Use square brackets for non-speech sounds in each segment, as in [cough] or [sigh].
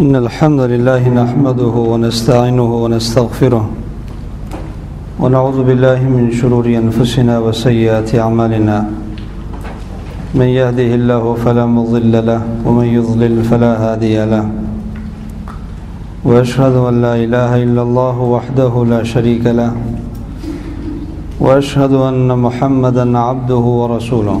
إن الحمد لله نحمده ونستعينه ونستغفره ونعوذ بالله من شرور أنفسنا وسيئات أعمالنا. من يهده الله فلا مضل له، ومن يضلل فلا هادي له. وأشهد أن لا إله إلا الله وحده لا شريك له. وأشهد أن محمدا عبده ورسوله.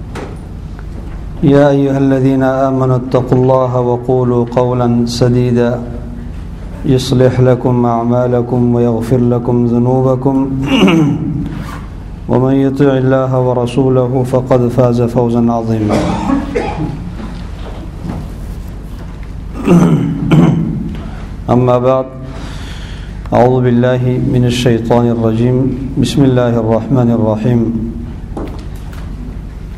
يا أيها الذين آمنوا اتقوا الله وقولوا قولا سديدا. يصلح لكم أعمالكم ويغفر لكم ذنوبكم. [clears throat] ومن يطع الله ورسوله فقد فاز فوزا عظيما. [clears throat] أما بعد أعوذ بالله من الشيطان الرجيم. بسم الله الرحمن الرحيم.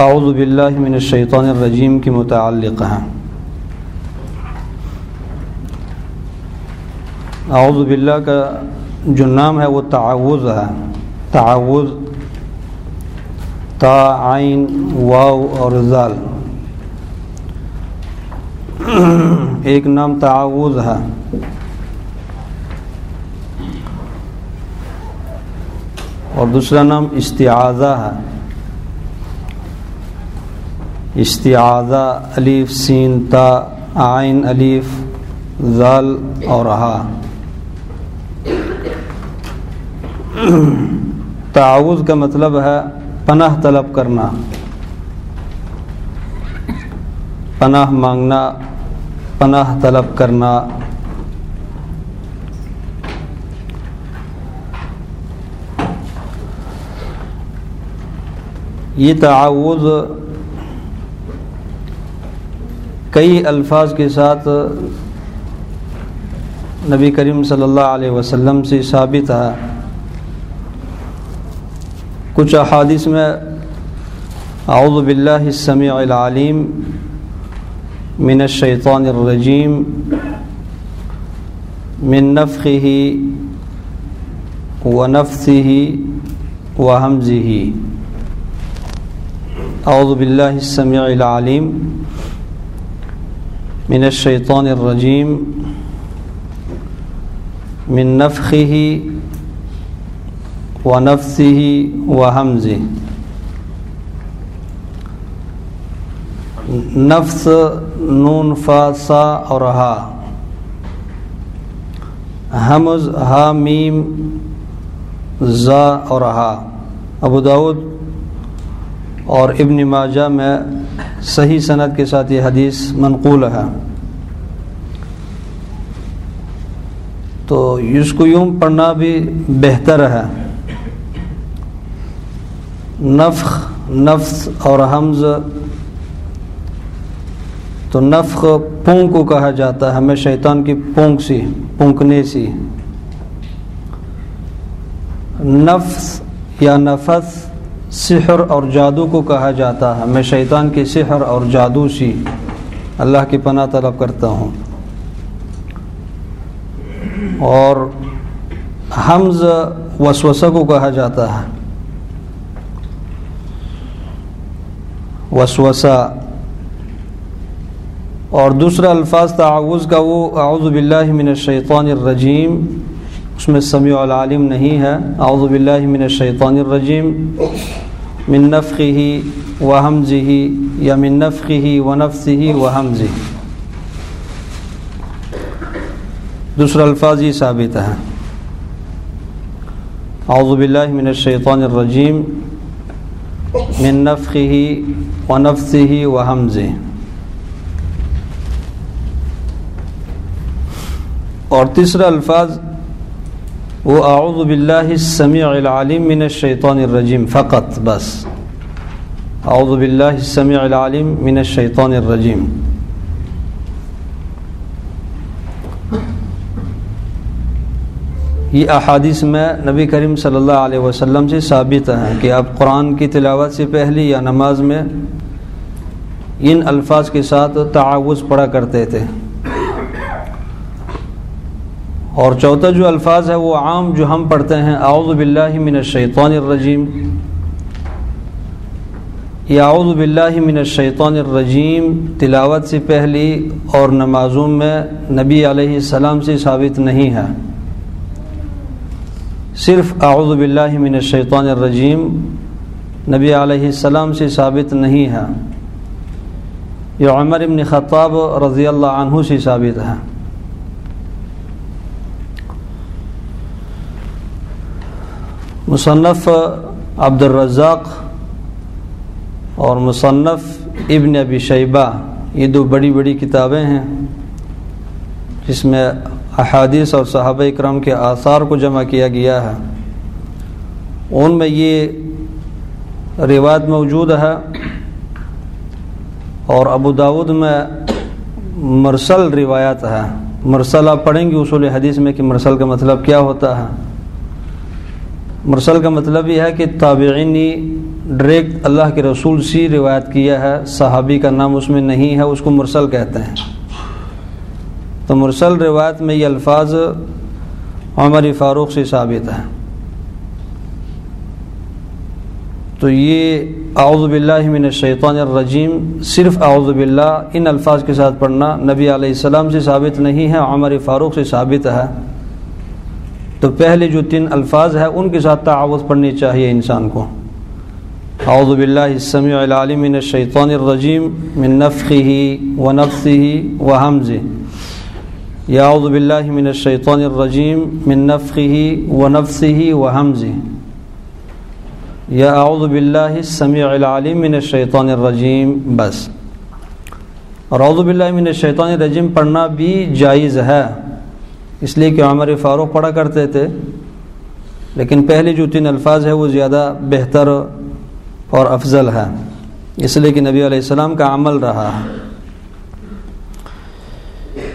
اعوذ باللہ من الشیطان الرجیم کی متعلق ہیں۔ اعوذ باللہ کا جو نام ہے وہ تعوذ ہے۔ تعوذ، تا، عین، واو اور زال۔ ایک نام تعوذ ہے۔ اور دوسرا نام استعاذہ ہے۔ استعاذہ الف سین تا عین الف زال اور ہا۔ تعاوض کا مطلب ہے پناہ طلب کرنا۔ پناہ مانگنا، پناہ طلب کرنا۔ یہ تعاوض کئی الفاظ کے ساتھ نبی کریم صلی اللہ علیہ وسلم سے ثابت ہے۔ کچھ احادیث میں اعوذ باللہ السمیع العلیم من الشیطان الرجیم من نفخه ونفثه وهمزه اعوذ باللہ السمیع العلیم من الشیطان الرجیم من نفخه ونفثه وهمزه. نفس نون فا سا اور ہا حمز ہا میم زا اور ہا ابو داود اور ابن ماجہ میں صحیح صنعت کے ساتھ یہ حدیث منقول ہے۔ تو اس کو یوں پڑھنا بھی بہتر ہے۔ نفخ، نفس اور حمز تو نفخ پونک کو کہا جاتا ہے، ہمیں شیطان کی پونک سی، پونکنے سی۔ نفس یا نفس سحر اور جادو کو کہا جاتا ہے۔ میں شیطان کی سحر اور جادو سی اللہ کی پناہ طلب کرتا ہوں۔ اور حمز وسوسہ کو کہا جاتا ہے۔ وسوسہ۔ اور دوسرا الفاظ تعوض کا وہ اعوذ باللہ من الشیطان الرجیم۔ اس میں سمیع العالم نہیں ہے۔ اعوذ باللہ من الشیطان الرجیم۔ من نفخه وحمزه یا من نفخه ونفسه وحمزه دوسرا الفاظ یہ ثابت ہے۔ اعوذ باللہ من الشیطان الرجیم۔ من نفخه ونفثه وحمزه اور تیسرا الفاظ وہ اعوذ باللہ السمیع العلیم من الشیطان الرجیم، فقط، بس۔ اعوذ باللہ السمیع العلیم من الشیطان الرجیم۔ یہ احادیث میں نبی کریم صلی اللہ علیہ وسلم سے ثابت ہے کہ آپ قرآن کی تلاوت سے پہلی یا نماز میں ان الفاظ کے ساتھ تعاوض پڑھا کرتے تھے۔ اور چوتھا جو الفاظ ہے وہ عام جو ہم پڑھتے ہیں، اعوذ باللہ من الشیطان الرجیم۔ یا اعوذ باللہ من الشیطان الرجیم تلاوت سے پہلی اور نمازوں میں نبی علیہ السلام سے ثابت نہیں ہے۔ صرف اعوذ باللہ من الشیطان الرجیم نبی علیہ السلام سے ثابت نہیں ہے۔ یہ عمر ابن خطاب رضی اللہ عنہ سے ثابت ہے۔ مصنف عبد الرزاق اور مصنف ابن ابی شیبہ، یہ دو بڑی بڑی کتابیں ہیں جس میں احادیث اور صحابہ اکرام کے آثار کو جمع کیا گیا ہے۔ ان میں یہ روایت موجود ہے اور ابو داود میں مرسل روایت ہے۔ مرسل آپ پڑھیں گے اصول حدیث میں کہ مرسل کا مطلب کیا ہوتا ہے۔ مرسل کا مطلب یہ ہے کہ تابعینی ڈائریکٹ اللہ کے رسول سی روایت کیا ہے، صحابی کا نام اس میں نہیں ہے، اس کو مرسل کہتے ہیں۔ تو مرسل روایت میں یہ الفاظ عمر فاروق سے ثابت ہے تو یہ اعوذ باللہ من الشیطان الرجیم، صرف اعوذ باللہ، ان الفاظ کے ساتھ پڑھنا نبی علیہ السلام سے ثابت نہیں ہے، عمر فاروق سے ثابت ہے۔ تو پہلے جو تین الفاظ ہیں، ان کے ساتھ تعاوض پڑھنی چاہیے انسان کو۔ اعوذ باللہ السمیع العلیم من الشیطان الرجیم من نفخه ونفثه وحمزه یا اعوذ باللہ من الشیطان الرجیم من نفخه ونفثه وحمزه یا اعوذ باللہ السمیع العلیم من الشیطان الرجیم، بس۔ اور اعوذ باللہ من الشیطان الرجیم پڑھنا بھی جائز ہے۔ اس لیے کہ عمر فاروق پڑھا کرتے تھے، لیکن پہلے جو تین الفاظ ہے وہ زیادہ بہتر اور افضل ہے اس لیے کہ نبی علیہ السلام کا عمل رہا۔ ہے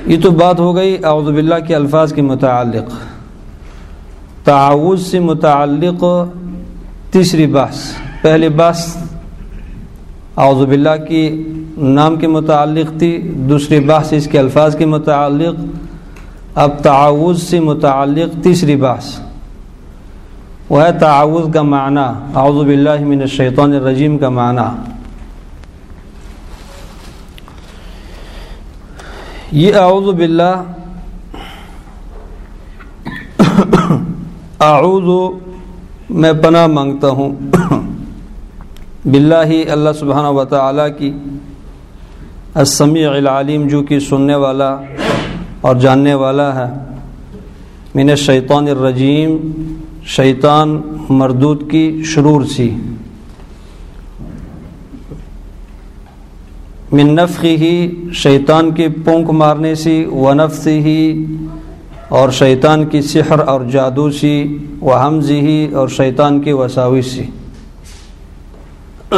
یہ تو بات ہو گئی اعوذ باللہ کے الفاظ کے متعلق۔ تعاوض سے متعلق تیسری بحث۔ پہلی بحث اعوذ باللہ کی نام کے متعلق تھی، دوسری بحث اس کے الفاظ کے متعلق۔ اب تعاوض سے متعلق تیسری بحث۔ وہ ہے تعاوض کا معنی۔ اعوذ باللہ من الشیطان الرجیم کا معنی۔ یہ اعوذ باللہ۔ اعوذ میں پناہ مانگتا ہوں۔ باللہ ہی اللہ سبحانہ و تعالیٰ کی السمیع العلیم، جو کہ سننے والا اور جاننے والا ہے۔ من الشیطان الرجیم۔ شیطان مردود کی شرور سی۔ من نفخی ہی شیطان کی پونک مارنے سی۔ و نفسی ہی اور شیطان کی سحر اور جادو سی۔ و حمزی ہی اور شیطان کی وساوی سی۔ [coughs]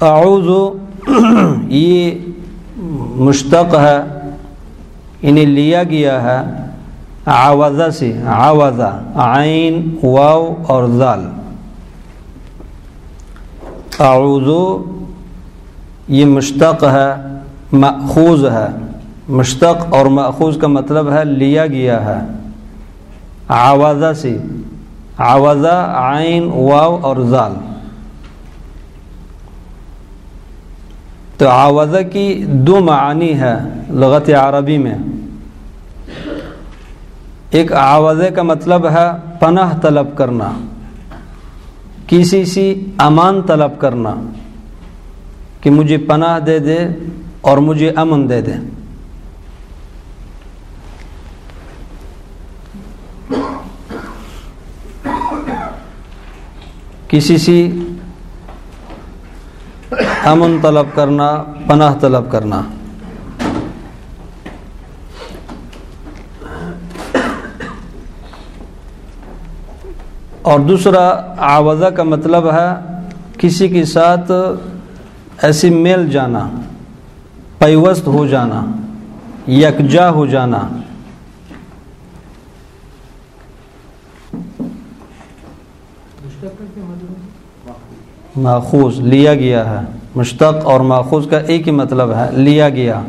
اعوذ [clears throat] یہ مشتق ہے، انہیں لیا گیا ہے آوازہ سے آوازہ عین، واو اور ذال اعوذ، یہ مشتق ہے، مأخوذ ہے۔ مشتق اور مأخوذ کا مطلب ہے لیا گیا ہے۔ آوازہ سے آوازہ عین، واو اور ذال تو آوازہ کی دو معانی ہے لغت عربی میں۔ ایک آوازے کا مطلب ہے پناہ طلب کرنا، کسی سی امان طلب کرنا کہ مجھے پناہ دے دے اور مجھے امن دے دے۔ کسی سی امن طلب کرنا، پناہ طلب کرنا۔ اور دوسرا آوازہ کا مطلب ہے کسی کے ساتھ ایسی میل جانا، پیوست ہو جانا، یکجا ہو جانا۔ ماخوذ، لیا گیا ہے۔ مشتق اور ماخوذ کا ایک ہی مطلب ہے، لیا گیا۔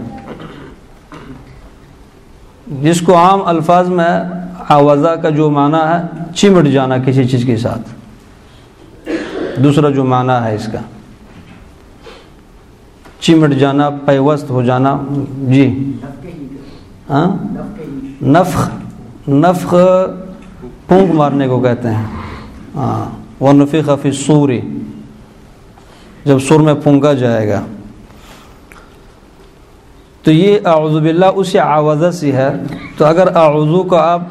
جس کو عام الفاظ میں آوازہ کا جو معنی ہے، چمٹ جانا کسی چیز کے ساتھ۔ دوسرا جو معنی ہے اس کا، چمٹ جانا، پیوست ہو جانا۔ جی۔ ہاں؟ نفخ نفخ پونک مارنے کو کہتے ہیں۔ ہاں۔ وہ نفی خفی سوری جب سر میں پھونکا جائے گا۔ تو یہ اعوذ باللہ اسی آوازہ سے ہے۔ تو اگر اعوذو کو آپ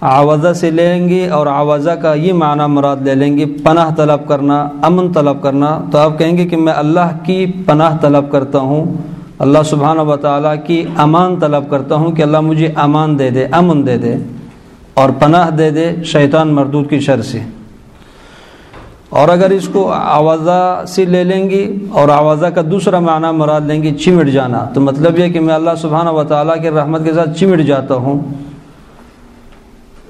آوازہ سے لیں گے اور آوازہ کا یہ معنی مراد لے لیں گے پناہ طلب کرنا، امن طلب کرنا، تو آپ کہیں گے کہ میں اللہ کی پناہ طلب کرتا ہوں، اللہ سبحانہ و تعالیٰ کی امان طلب کرتا ہوں کہ اللہ مجھے امان دے دے، امن دے دے اور پناہ دے دے شیطان مردود کی شر سے۔ اور اگر اس کو آوازہ سے لے لیں گی اور آوازہ کا دوسرا معنی مراد لیں گی چمٹ جانا، تو مطلب یہ کہ میں اللہ سبحانہ و تعالیٰ کے رحمت کے ساتھ چمٹ جاتا ہوں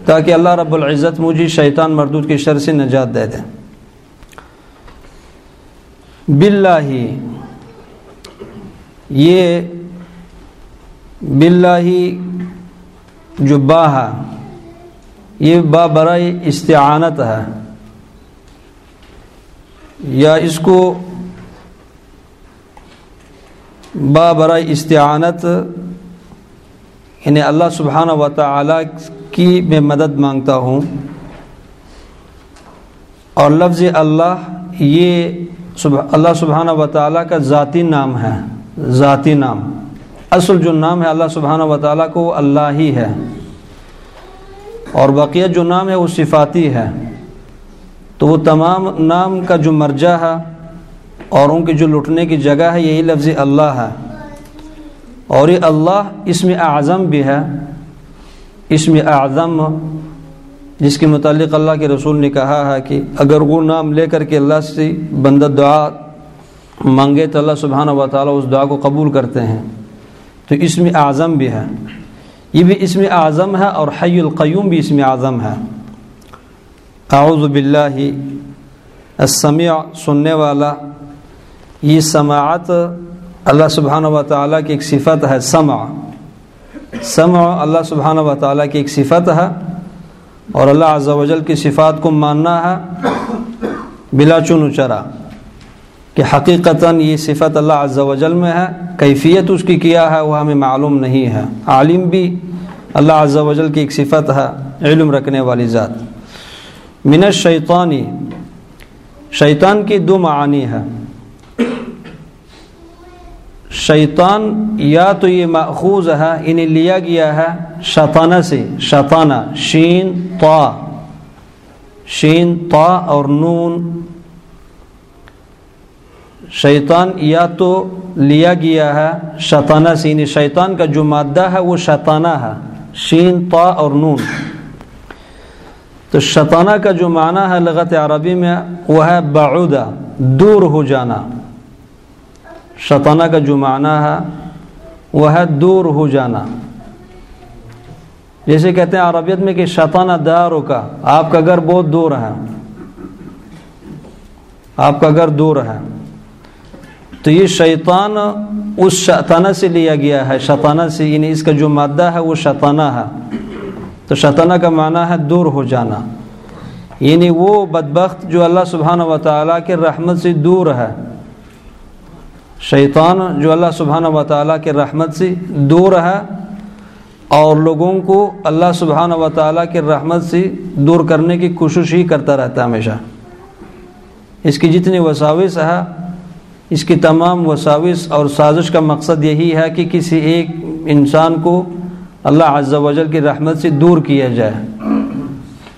تاکہ اللہ رب العزت مجھے شیطان مردود کی شر سے نجات دے دے۔ باللہ، یہ باللہ جو با ہے، یہ با برائے استعانت ہے۔ یا اس کو با برائے استعانت یعنی اللہ سبحانہ و تعالی کی میں مدد مانگتا ہوں۔ اور لفظ اللہ، یہ اللہ سبحانہ و تعالیٰ کا ذاتی نام ہے۔ ذاتی نام۔ اصل جو نام ہے اللہ سبحانہ و تعالیٰ کو اللہ ہی ہے۔ اور بقیہ جو نام ہے، وہ صفاتی ہے۔ تو وہ تمام نام کا جو مرجع ہے اور ان کی جو لٹنے کی جگہ ہے، یہی لفظ اللہ ہے۔ اور یہ اللہ اس میں اعظم بھی ہے۔ اس میں اعظم، جس کے متعلق اللہ کے رسول نے کہا ہے کہ اگر وہ نام لے کر کے اللہ سے بندہ دعا مانگے تو اللہ سبحانہ و تعالیٰ اس دعا کو قبول کرتے ہیں۔ تو اس میں اعظم بھی ہے۔ یہ بھی اس میں اعظم ہے اور حی القیوم بھی اس میں اعظم ہے۔ اعوذ باللہ السمیع، سننے والا۔ یہ سماعت اللہ سبحانہ و تعالیٰ کی ایک صفت ہے، سمع۔ سمع اللہ سبحانہ و تعالیٰ کی ایک صفت ہے اور اللہ عز و جل کی صفات کو ماننا ہے بلا چن چرا کہ حقیقتاً یہ صفت اللہ عز و جل میں ہے، کیفیت اس کی کیا ہے وہ ہمیں معلوم نہیں ہے۔ عالم بھی اللہ عز و جل کی ایک صفت ہے، علم رکھنے والی ذات۔ من الشیطانی شیطان کی دو معانی ہے شیطان یا تو یہ ماخوذ ہے انہیں لیا گیا ہے شطانہ سے۔ شطانہ شین، طا۔ شین، طا اور نون۔ شیطان یا تو لیا گیا ہے شطانہ سے یعنی شیطان کا جو مادہ ہے وہ شطانہ ہے۔ شین، طا اور نون۔ تو شطانہ کا جو معنی ہے لغت عربی میں وہ ہے بعودہ دور ہو جانا۔ شطانہ کا جو معنی ہے وہ ہے دور ہو جانا۔ جیسے کہتے ہیں عربیت میں کہ شطانہ داروں کا، آپ کا گھر بہت دور ہے۔ آپ کا گھر دور ہے۔ تو یہ شیطان اس شطانہ سے لیا گیا ہے شطانہ سے یعنی اس کا جو مادہ ہے وہ شطانہ ہے۔ تو شطانہ کا معنی ہے دور ہو جانا۔ یعنی وہ بدبخت جو اللہ سبحانہ و تعالیٰ کے رحمت سے دور ہے۔ شیطان جو اللہ سبحانہ و تعالیٰ کے رحمت سے دور ہے اور لوگوں کو اللہ سبحانہ و تعالیٰ کے رحمت سے دور کرنے کی کوشش ہی کرتا رہتا ہے ہمیشہ۔ اس کی جتنی وساوس ہے، اس کی تمام وساوس اور سازش کا مقصد یہی ہے کہ کسی ایک انسان کو اللہ عز و جل کی رحمت سے دور کیا جائے۔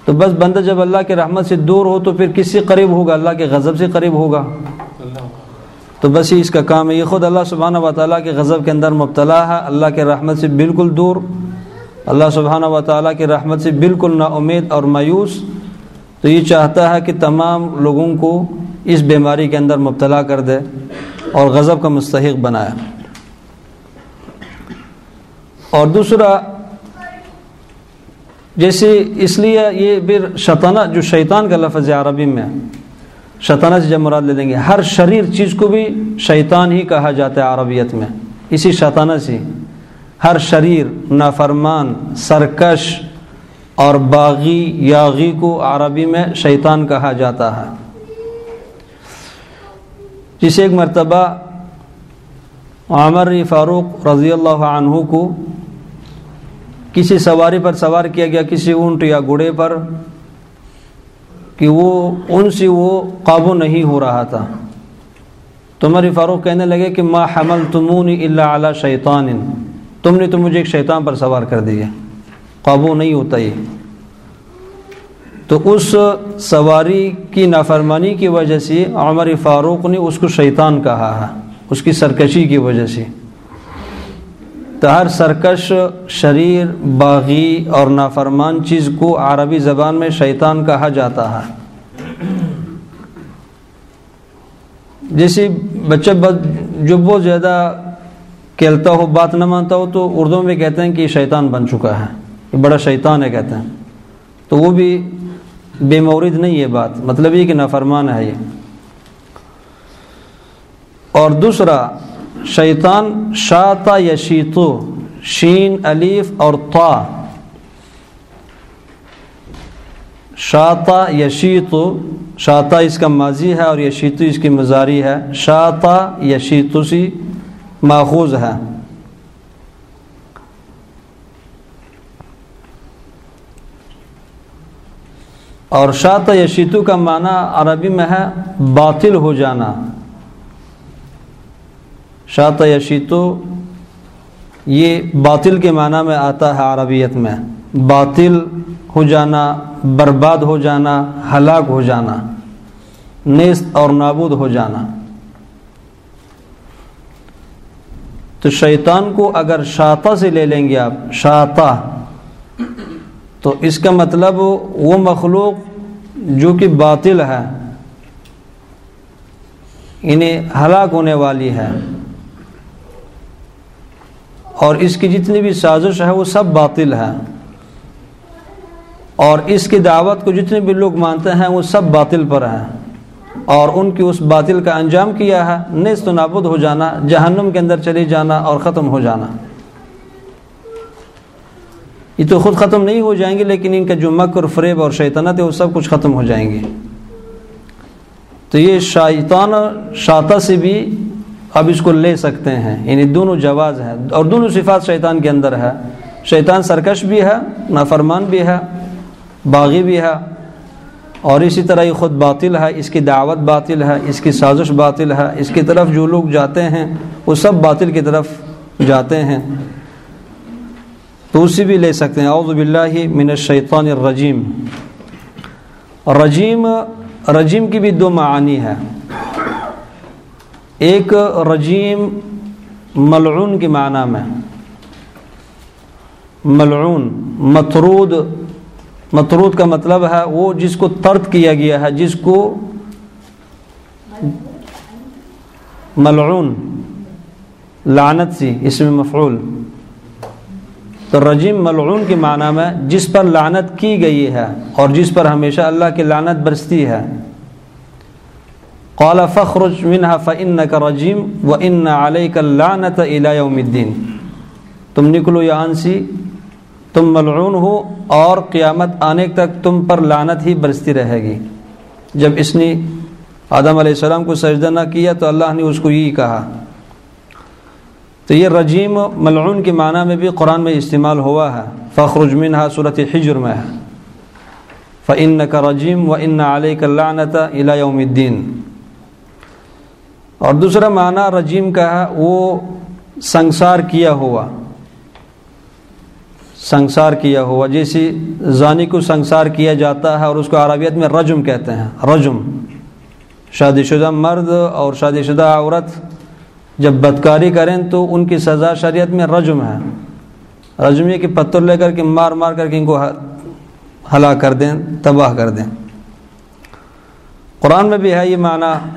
تو بس بندہ جب اللہ کی رحمت سے دور ہو تو پھر کس سے قریب ہوگا؟ اللہ کے غضب سے قریب ہوگا۔ تو بس ہی اس کا کام ہے۔ یہ خود اللہ سبحانہ و تعالیٰ کے غضب کے اندر مبتلا ہے۔ اللہ کے رحمت سے بالکل دور۔ اللہ سبحانہ و تعالیٰ کی رحمت سے بالکل نا امید اور مایوس۔ تو یہ چاہتا ہے کہ تمام لوگوں کو اس بیماری کے اندر مبتلا کر دے اور غضب کا مستحق بنائے۔ اور دوسرا، جیسے اس لیے یہ پھر شطانہ جو شیطان کا لفظ ہے عربی میں شطانہ سے جب مراد لے لیں گے، ہر شریر چیز کو بھی شیطان ہی کہا جاتا ہے عربیت میں۔ اسی شطانہ سے ہر شریر نافرمان، سرکش اور باغی، یاغی کو عربی میں شیطان کہا جاتا ہے۔ جسے ایک مرتبہ عمر فاروق رضی اللہ عنہ کو کسی سواری پر سوار کیا گیا، کسی اونٹ یا گھوڑے پر، کہ وہ، ان سے وہ قابو نہیں ہو رہا تھا۔ تو عمر فاروق کہنے لگے کہ ما حمل تمون اللہ اعلیٰ شیطان تم نے تو مجھے ایک شیطان پر سوار کر دیا۔ قابو نہیں ہوتا یہ۔ تو اس سواری کی نافرمانی کی وجہ سے عمر فاروق نے اس کو شیطان کہا ہے۔ اس کی سرکشی کی وجہ سے۔ تو ہر سرکش، شریر، باغی اور نافرمان چیز کو عربی زبان میں شیطان کہا جاتا ہے۔ جیسے بچہ جو بہت زیادہ کھیلتا ہو، بات نہ مانتا ہو، تو اردو میں کہتے ہیں کہ یہ شیطان بن چکا ہے۔ یہ بڑا شیطان ہے کہتے ہیں۔ تو وہ بھی بے مورد نہیں ہے بات۔ مطلب یہ کہ نافرمان ہے یہ۔ اور دوسرا شیطان شاتا یشیتو، شین الف اور تا شاتا یشیتو، شاتا اس کا ماضی ہے اور یشیتو اس کی مزاری ہے. شاتا یشیتو سی ماخوذ ہے. اور شاط یشیتو کا معنی عربی میں ہے باطل ہو جانا. شاط یشیتو، یہ باطل کے معنی میں آتا ہے عربیت میں۔ باطل ہو جانا، برباد ہو جانا، ہلاک ہو جانا، نیست اور نابود ہو جانا۔ تو شیطان کو اگر شاطہ سے لے لیں گے آپ شاطہ تو اس کا مطلب وہ مخلوق جو کہ باطل ہے انہیں ہلاک ہونے والی ہے۔ اور اس کی جتنی بھی سازش ہے وہ سب باطل ہے اور اس کی دعوت کو جتنے بھی لوگ مانتے ہیں وہ سب باطل پر ہیں۔ اور ان کی اس باطل کا انجام کیا ہے، نیست و نابود ہو جانا، جہنم کے اندر چلی جانا اور ختم ہو جانا۔ یہ تو خود ختم نہیں ہو جائیں گے، لیکن ان کا جو مکر، فریب اور شیطنت ہے وہ سب کچھ ختم ہو جائیں گے۔ تو یہ شیطان شاطہ سے بھی اب اس کو لے سکتے ہیں۔ یعنی دونوں جواز ہے اور دونوں صفات شیطان کے اندر ہے شیطان سرکش بھی ہے، نافرمان بھی ہے، باغی بھی ہے۔ اور اسی طرح یہ خود باطل ہے، اس کی دعوت باطل ہے، اس کی سازش باطل ہے۔ اس کی طرف جو لوگ جاتے ہیں، وہ سب باطل کی طرف جاتے ہیں۔ تو اسی بھی لے سکتے ہیں۔ اعوذ باللہ من الشیطان الرجیم۔ رجیم رجیم کی بھی دو معانی ہے ایک رجیم ملعون کی معنی میں ملعون مترود مترود کا مطلب ہے وہ جس کو ترد کیا گیا ہے، جس کو ملعون، لعنت سی، اس میں مفعول۔ تو رجیم ملعون کے معنی میں جس پر لعنت کی گئی ہے اور جس پر ہمیشہ اللہ کی لعنت برستی ہے۔ قال فخرج منها فانك رجیم و ان علیک اللعنت الى یوم الدین تم نکلو یہاں سے تم ملعون ہو اور قیامت آنے تک تم پر لعنت ہی برستی رہے گی۔ جب اس نے آدم علیہ السلام کو سجدہ نہ کیا تو اللہ نے اس کو یہی کہا۔ تو یہ رجیم ملعون کے معنی میں بھی قرآن میں استعمال ہوا ہے۔ فخر منها صورت حجر میں ہے۔ فعن کا رجیم و ان علیہ اللعنت یوم الدین اور دوسرا معنی رجیم کا ہے وہ سنسار کیا ہوا۔ سنسار کیا ہوا۔ جیسی زانی کو سنسار کیا جاتا ہے اور اس کو عربیت میں رجم کہتے ہیں۔ رجم۔ شادی شدہ مرد اور شادی شدہ عورت جب بدکاری کریں تو ان کی سزا شریعت میں رجم ہے۔ رجم یہ کہ پتھر لے کر کے مار مار کر کے ان کو ہلا کر دیں، تباہ کر دیں۔ قرآن میں بھی ہے یہ معنی۔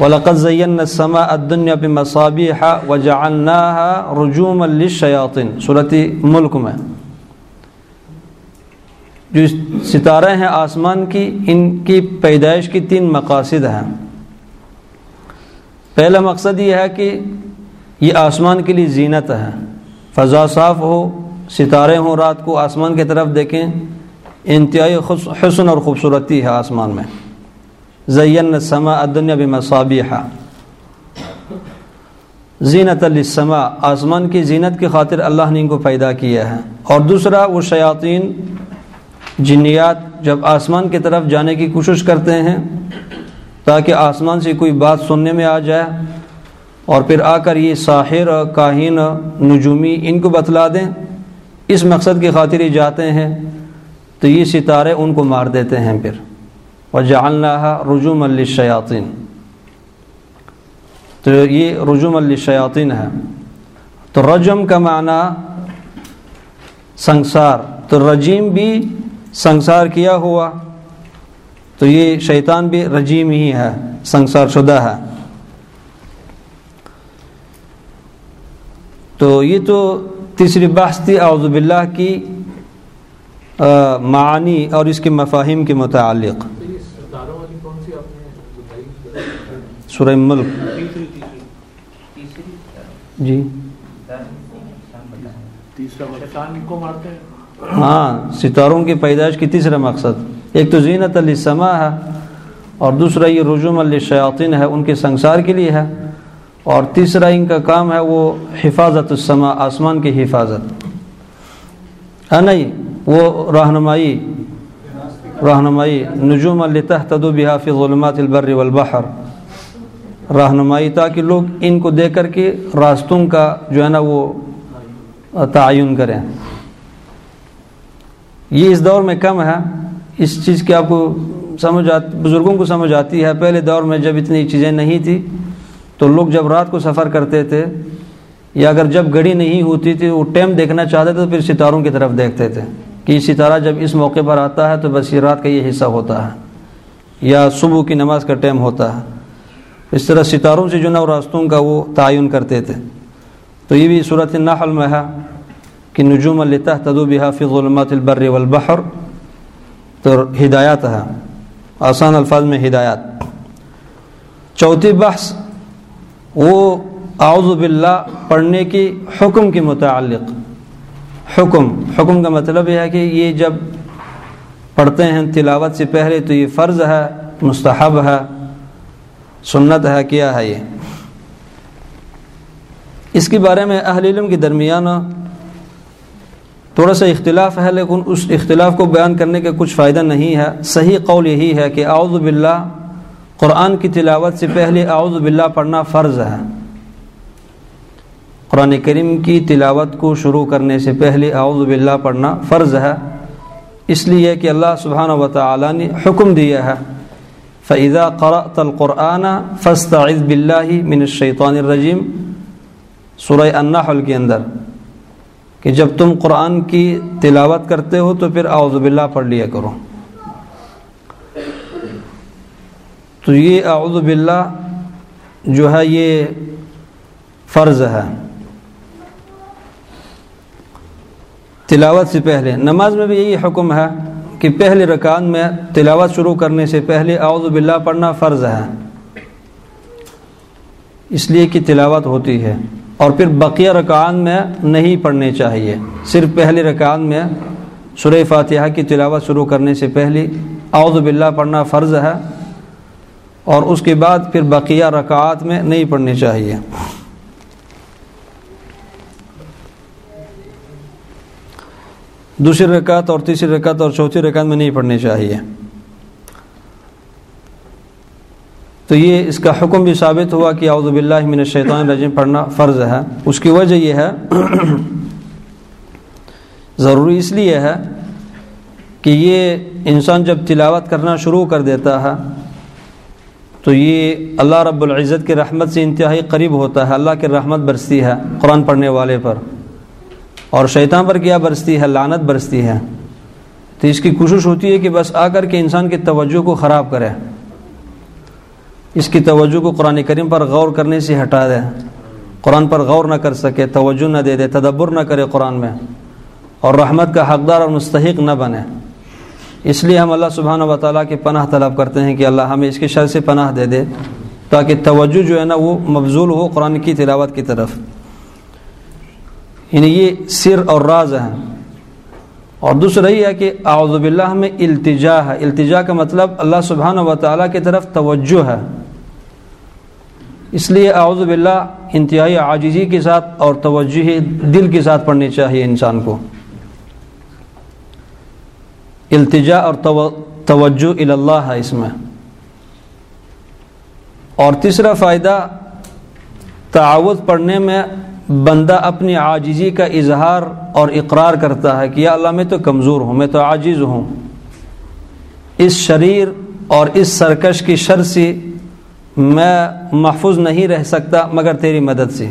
وَلَقَدْ زَيَّنَّ السَّمَاءَ الدُّنْيَا بِمَصَابِيحَ وَجَعَلْنَاهَا رُجُومًا لِلشَّيَاطِينَ. صورت ملک میں. جو ستارے ہیں آسمان کی، ان کی پیدائش کی تین مقاصد ہیں۔ پہلا مقصد یہ ہے کہ یہ آسمان کے لیے زینت ہے۔ فضا صاف ہو، ستارے ہوں، رات کو آسمان کی طرف دیکھیں۔ انتہائی حسن اور خوبصورتی ہے آسمان میں۔ زین سما ادنیا بمصابیحہ زینت السما آسمان کی زینت کی خاطر اللہ نے ان کو پیدا کیا ہے۔ اور دوسرا، وہ شیاطین، جنیات جب آسمان کی طرف جانے کی کوشش کرتے ہیں، تاکہ آسمان سے کوئی بات سننے میں آ جائے۔ اور پھر آ کر یہ ساحر، کاہن، نجومی ان کو بتلا دیں۔ اس مقصد کی خاطر یہ جاتے ہیں۔ تو یہ ستارے ان کو مار دیتے ہیں پھر۔ وجعلناها رجوم للشیاطین تو یہ رجوم للشیاطین ہے. تو رجم کا معنی سنسار تو رجیم بھی سنسار کیا ہوا؟ تو یہ شیطان بھی رجیم ہی ہے سنسار شدہ ہے. تو یہ تو تیسری بحث تھی، اعوذ باللہ کی معانی اور اس کے مفاہیم کے متعلق. سورہ ملک۔ جی۔ ہاں ستاروں کی پیدائش کی تیسرا مقصد۔ ایک تو زینت السما ہے اور دوسرا یہ رجوم الشیاطین ہے ان کے سنسار کے لیے ہے۔ اور تیسرا ان کا کام ہے وہ حفاظت السما آسمان کی حفاظت۔ ہے نہیں وہ رہنمائی رہنمائی نجوم التحتدو بها في ظلمات البر والبحر۔ رہنمائی تاکہ لوگ ان کو دیکھ کر کے راستوں کا جو ہے نا وہ تعین کریں۔ یہ اس دور میں کم ہے۔ اس چیز کی آپ کو سمجھ آتی بزرگوں کو سمجھ آتی ہے۔ پہلے دور میں جب اتنی چیزیں نہیں تھی، تو لوگ جب رات کو سفر کرتے تھے یا اگر جب گھڑی نہیں ہوتی تھی، وہ ٹائم دیکھنا چاہتے تھے تو پھر ستاروں کی طرف دیکھتے تھے۔ کہ ستارہ جب اس موقع پر آتا ہے، تو بس یہ رات کا یہ حصہ ہوتا ہے۔ یا صبح کی نماز کا ٹائم ہوتا ہے۔ اس طرح ستاروں سے جو نو راستوں کا وہ تعین کرتے تھے۔ تو یہ بھی صورت النحل میں ہے کہ نجوم الطح تدو بحا فی ظلمات البر والبحر۔ تو ہدایات ہے، آسان الفاظ میں ہدایات۔ چوتھی بحث، وہ اعوذ باللہ پڑھنے کی حکم کے متعلق۔ حکم حکم کا مطلب یہ ہے کہ یہ جب پڑھتے ہیں تلاوت سے پہلے تو یہ فرض ہے، مستحب ہے۔ سنت ہے، کیا ہے یہ؟ اس کے بارے میں اہل علم کے درمیان تھوڑا سا اختلاف ہے، لیکن اس اختلاف کو بیان کرنے کا کچھ فائدہ نہیں ہے۔ صحیح قول یہی ہے کہ اعوذ باللہ، قرآن کی تلاوت سے پہلے اعوذ باللہ پڑھنا فرض ہے۔ قرآن کریم کی تلاوت کو شروع کرنے سے پہلے اعوذ باللہ پڑھنا فرض ہے۔ اس لیے کہ اللہ سبحانہ و تعالیٰ نے حکم دیا ہے فعضا قرأت القرآن فاستعذ باللہ من الشیطان الرجیم سورہ النحل کے اندر کہ جب تم قرآن کی تلاوت کرتے ہو تو پھر اعوذ باللہ پڑھ لیا کرو۔ تو یہ اعوذ باللہ جو ہے یہ فرض ہے۔ تلاوت سے پہلے نماز میں بھی یہی حکم ہے۔ کہ پہلے رکعت میں تلاوت شروع کرنے سے پہلے اعوذ باللہ پڑھنا فرض ہے۔ اس لیے کہ تلاوت ہوتی ہے۔ اور پھر بقیہ رکعت میں نہیں پڑھنے چاہیے۔ صرف پہلے رکعت میں سورہ فاتحہ کی تلاوت شروع کرنے سے پہلے اعوذ باللہ پڑھنا فرض ہے۔ اور اس کے بعد پھر بقیہ رکعات میں نہیں پڑھنی چاہیے۔ دوسری رکعت اور تیسری رکعت اور چوتھی رکعت میں نہیں پڑھنی چاہیے۔ تو یہ اس کا حکم بھی ثابت ہوا کہ اعوذ باللہ من الشیطان الرجیم پڑھنا فرض ہے۔ اس کی وجہ یہ ہے، ضروری اس لیے ہے کہ یہ انسان جب تلاوت کرنا شروع کر دیتا ہے، تو یہ اللہ رب العزت کی رحمت سے انتہائی قریب ہوتا ہے، اللہ کی رحمت برستی ہے قرآن پڑھنے والے پر۔ اور شیطان پر کیا برستی ہے؟ لانت برستی ہے۔ تو اس کی کوشش ہوتی ہے کہ بس آ کر کے انسان کی توجہ کو خراب کرے۔ اس کی توجہ کو قرآن کریم پر غور کرنے سے ہٹا دے۔ قرآن پر غور نہ کر سکے، توجہ نہ دے دے، تدبر نہ کرے قرآن میں۔ اور رحمت کا حقدار اور مستحق نہ بنے۔ اس لیے ہم اللہ سبحانہ و تعالیٰ کی پناہ طلب کرتے ہیں کہ اللہ ہمیں اس کی شر سے پناہ دے دے، تاکہ توجہ جو ہے نا وہ مبزول ہو قرآن کی تلاوت کی طرف۔ یعنی یہ سر اور راز ہے اور دوسرا یہ ہے کہ اعوذ باللہ میں التجا ہے۔ التجا کا مطلب اللہ سبحانہ و تعالیٰ کی طرف توجہ ہے۔ اس لیے اعوذ باللہ انتہائی عاجزی کے ساتھ اور توجہ دل کے ساتھ پڑھنی چاہیے انسان کو۔ التجا اور توجہ اللہ ہے اس میں۔ اور تیسرا فائدہ تعاوت پڑھنے میں بندہ اپنی عاجزی کا اظہار اور اقرار کرتا ہے کہ یا اللہ میں تو کمزور ہوں، میں تو عاجز ہوں۔ اس شریر اور اس سرکش کی شر سے میں محفوظ نہیں رہ سکتا، مگر تیری مدد سے۔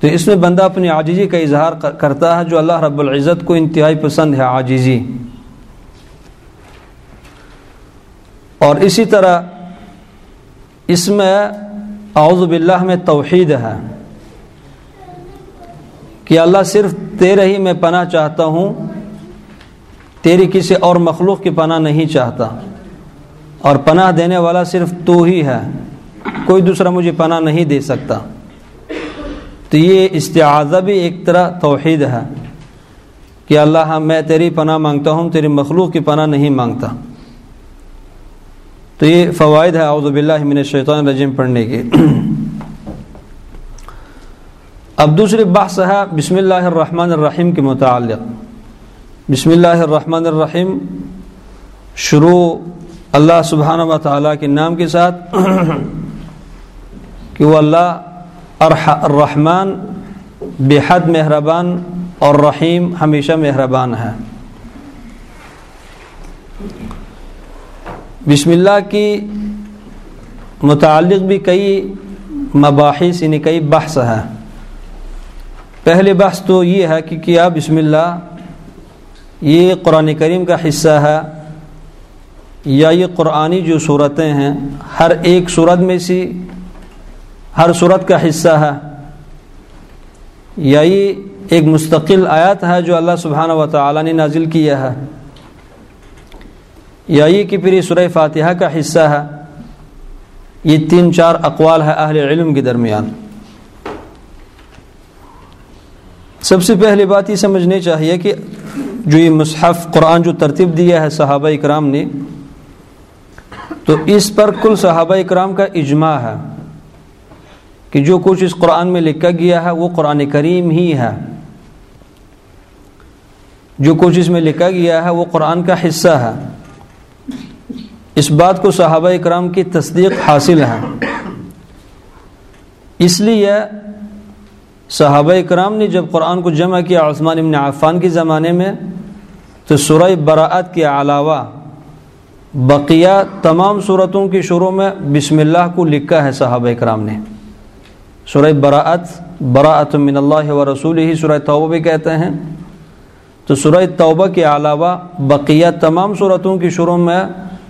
تو اس میں بندہ اپنی عاجزی کا اظہار کرتا ہے، جو اللہ رب العزت کو انتہائی پسند ہے، عاجزی۔ اور اسی طرح اس میں اعوذ باللہ میں توحید ہے۔ کہ اللہ صرف تیرے ہی میں پناہ چاہتا ہوں، تیری کسی اور مخلوق کی پناہ نہیں چاہتا۔ اور پناہ دینے والا صرف تو ہی ہے، کوئی دوسرا مجھے پناہ نہیں دے سکتا۔ تو یہ استعاذہ بھی ایک طرح توحید ہے کہ اللہ ہاں، میں تیری پناہ مانگتا ہوں، تیری مخلوق کی پناہ نہیں مانگتا۔ تو یہ فوائد ہے، اعوذ باللہ من الشیطان الرجیم پڑھنے کے۔ اب دوسری بحث ہے بسم اللہ الرحمن الرحیم کے متعلق۔ بسم اللہ الرحمن الرحیم۔ شروع اللہ سبحانہ و تعالیٰ کے نام کے ساتھ۔ کہ وہ اللہ الرحمن، بے حد مہربان اور رحیم ہمیشہ مہربان ہے۔ بسم اللہ کی متعلق بھی کئی مباحث یعنی کئی بحث ہے۔ پہلے بحث تو یہ ہے کہ کیا بسم اللہ، یہ قرآن کریم کا حصہ ہے یا یہ قرآنی جو صورتیں ہیں، ہر ایک صورت میں سے ہر صورت کا حصہ ہے۔ یا یہ ایک مستقل آیت ہے جو اللہ سبحانہ و تعالیٰ نے نازل کیا ہے۔ یا یہ کہ پھر یہ سورہ فاتحہ کا حصہ ہے۔ یہ تین چار اقوال ہے اہل علم کے درمیان۔ سب سے پہلی بات یہ سمجھنی چاہیے کہ جو یہ مصحف قرآن جو ترتیب دیا ہے صحابہ اکرام نے، تو اس پر کل صحابہ اکرام کا اجماع ہے کہ جو کچھ اس قرآن میں لکھا گیا ہے وہ قرآن کریم ہی ہے۔ جو کچھ اس میں لکھا گیا ہے وہ قرآن کا حصہ ہے۔ اس بات کو صحابہ اکرام کی تصدیق حاصل ہے۔ اس لیے صحابہ اکرام نے جب قرآن کو جمع کیا عثمان ابن عفان کے زمانے میں، تو سورہ براعت کے علاوہ بقیہ تمام صورتوں کی شروع میں بسم اللہ کو لکھا ہے صحابہ اکرام نے۔ سورہ براعت براعت من اللہ و رسول ہی سورہ توبہ بھی کہتے ہیں۔ تو سورہ توبہ کے علاوہ بقیہ تمام صورتوں کی شروع میں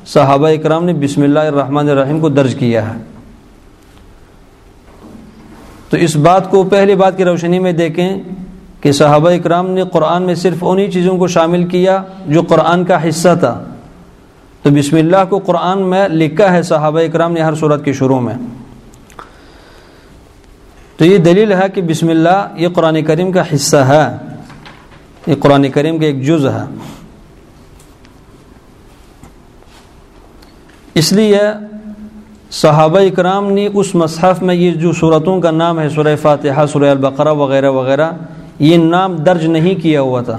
صحابہ اکرام نے بسم اللہ الرحمن الرحیم کو درج کیا ہے۔ تو اس بات کو پہلی بات کی روشنی میں دیکھیں کہ صحابہ اکرام نے قرآن میں صرف انہی چیزوں کو شامل کیا جو قرآن کا حصہ تھا۔ تو بسم اللہ کو قرآن میں لکھا ہے صحابہ اکرام نے ہر صورت کے شروع میں۔ تو یہ دلیل ہے کہ بسم اللہ یہ قرآن کریم کا حصہ ہے۔ یہ قرآن کریم کا ایک جز ہے۔ اس لیے صحابہ اکرام نے اس مصحف میں یہ جو صورتوں کا نام ہے، سورہ فاتحہ، سورہ البقرہ وغیرہ وغیرہ، یہ نام درج نہیں کیا ہوا تھا۔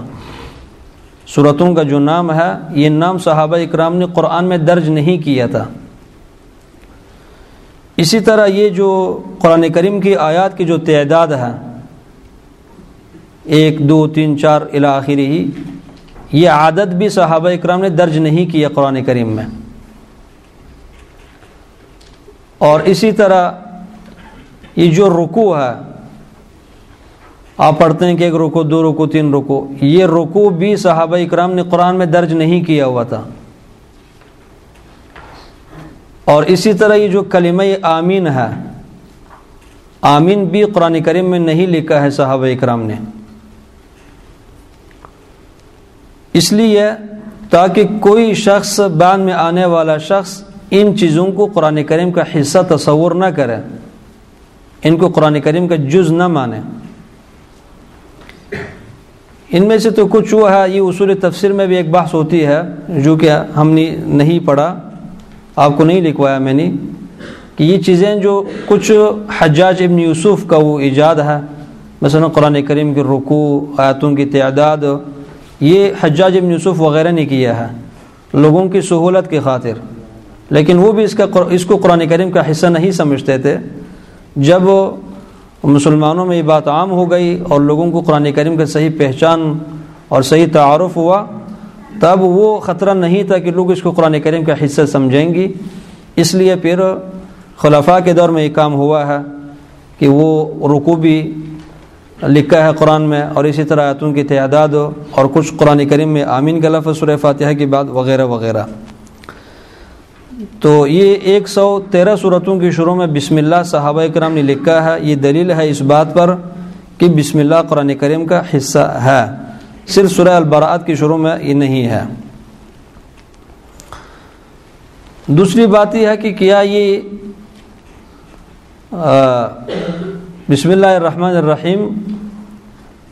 صورتوں کا جو نام ہے، یہ نام صحابہ اکرام نے قرآن میں درج نہیں کیا تھا۔ اسی طرح یہ جو قرآن کریم کی آیات کی جو تعداد ہے، ایک، دو، تین، چار الآخری ہی یہ عادت بھی صحابہ اکرام نے درج نہیں کیا قرآن کریم میں۔ اور اسی طرح یہ جو رکو ہے، آپ پڑھتے ہیں کہ ایک رکو دو رکو تین رکو یہ رکو بھی صحابہ اکرام نے قرآن میں درج نہیں کیا ہوا تھا۔ اور اسی طرح یہ جو کلمہ آمین ہے، آمین بھی قرآن کریم میں نہیں لکھا ہے صحابہ اکرام نے۔ اس لیے تاکہ کوئی شخص بعد میں آنے والا شخص ان چیزوں کو قرآن کریم کا حصہ تصور نہ کرے، ان کو قرآن کریم کا جز نہ مانے۔ ان میں سے تو کچھ ہوا ہے، یہ اصول تفسیر میں بھی ایک بحث ہوتی ہے، جو کہ ہم نے نہیں پڑھا، آپ کو نہیں لکھوایا میں نے، کہ یہ چیزیں جو کچھ حجاج ابن یوسف کا وہ ایجاد ہے، مثلا قرآن کریم کے رکوع، آیتوں کی تعداد، یہ حجاج ابن یوسف وغیرہ نے کیا ہے، لوگوں کی سہولت کی خاطر۔ لیکن وہ بھی اس کا اس کو قرآن کریم کا حصہ نہیں سمجھتے تھے۔ جب مسلمانوں میں یہ بات عام ہو گئی اور لوگوں کو قرآن کریم کا صحیح پہچان اور صحیح تعارف ہوا، تب وہ خطرہ نہیں تھا کہ لوگ اس کو قرآن کریم کا حصہ سمجھیں گی۔ اس لیے پھر خلفاء کے دور میں یہ کام ہوا ہے کہ وہ رکو بھی لکھا ہے قرآن میں اور اسی طرح آیتوں کی تعداد اور کچھ قرآن کریم میں آمین کا لفظ سورہ فاتحہ کی بات وغیرہ وغیرہ۔ تو یہ ایک سو تیرہ صورتوں کی شروع میں بسم اللہ صحابہ کرام نے لکھا ہے، یہ دلیل ہے اس بات پر کہ بسم اللہ قرآن کریم کا حصہ ہے۔ صرف سورہ البراعت کی شروع میں یہ نہیں ہے۔ دوسری بات یہ ہے کہ کیا یہ بسم اللہ الرحمن الرحیم،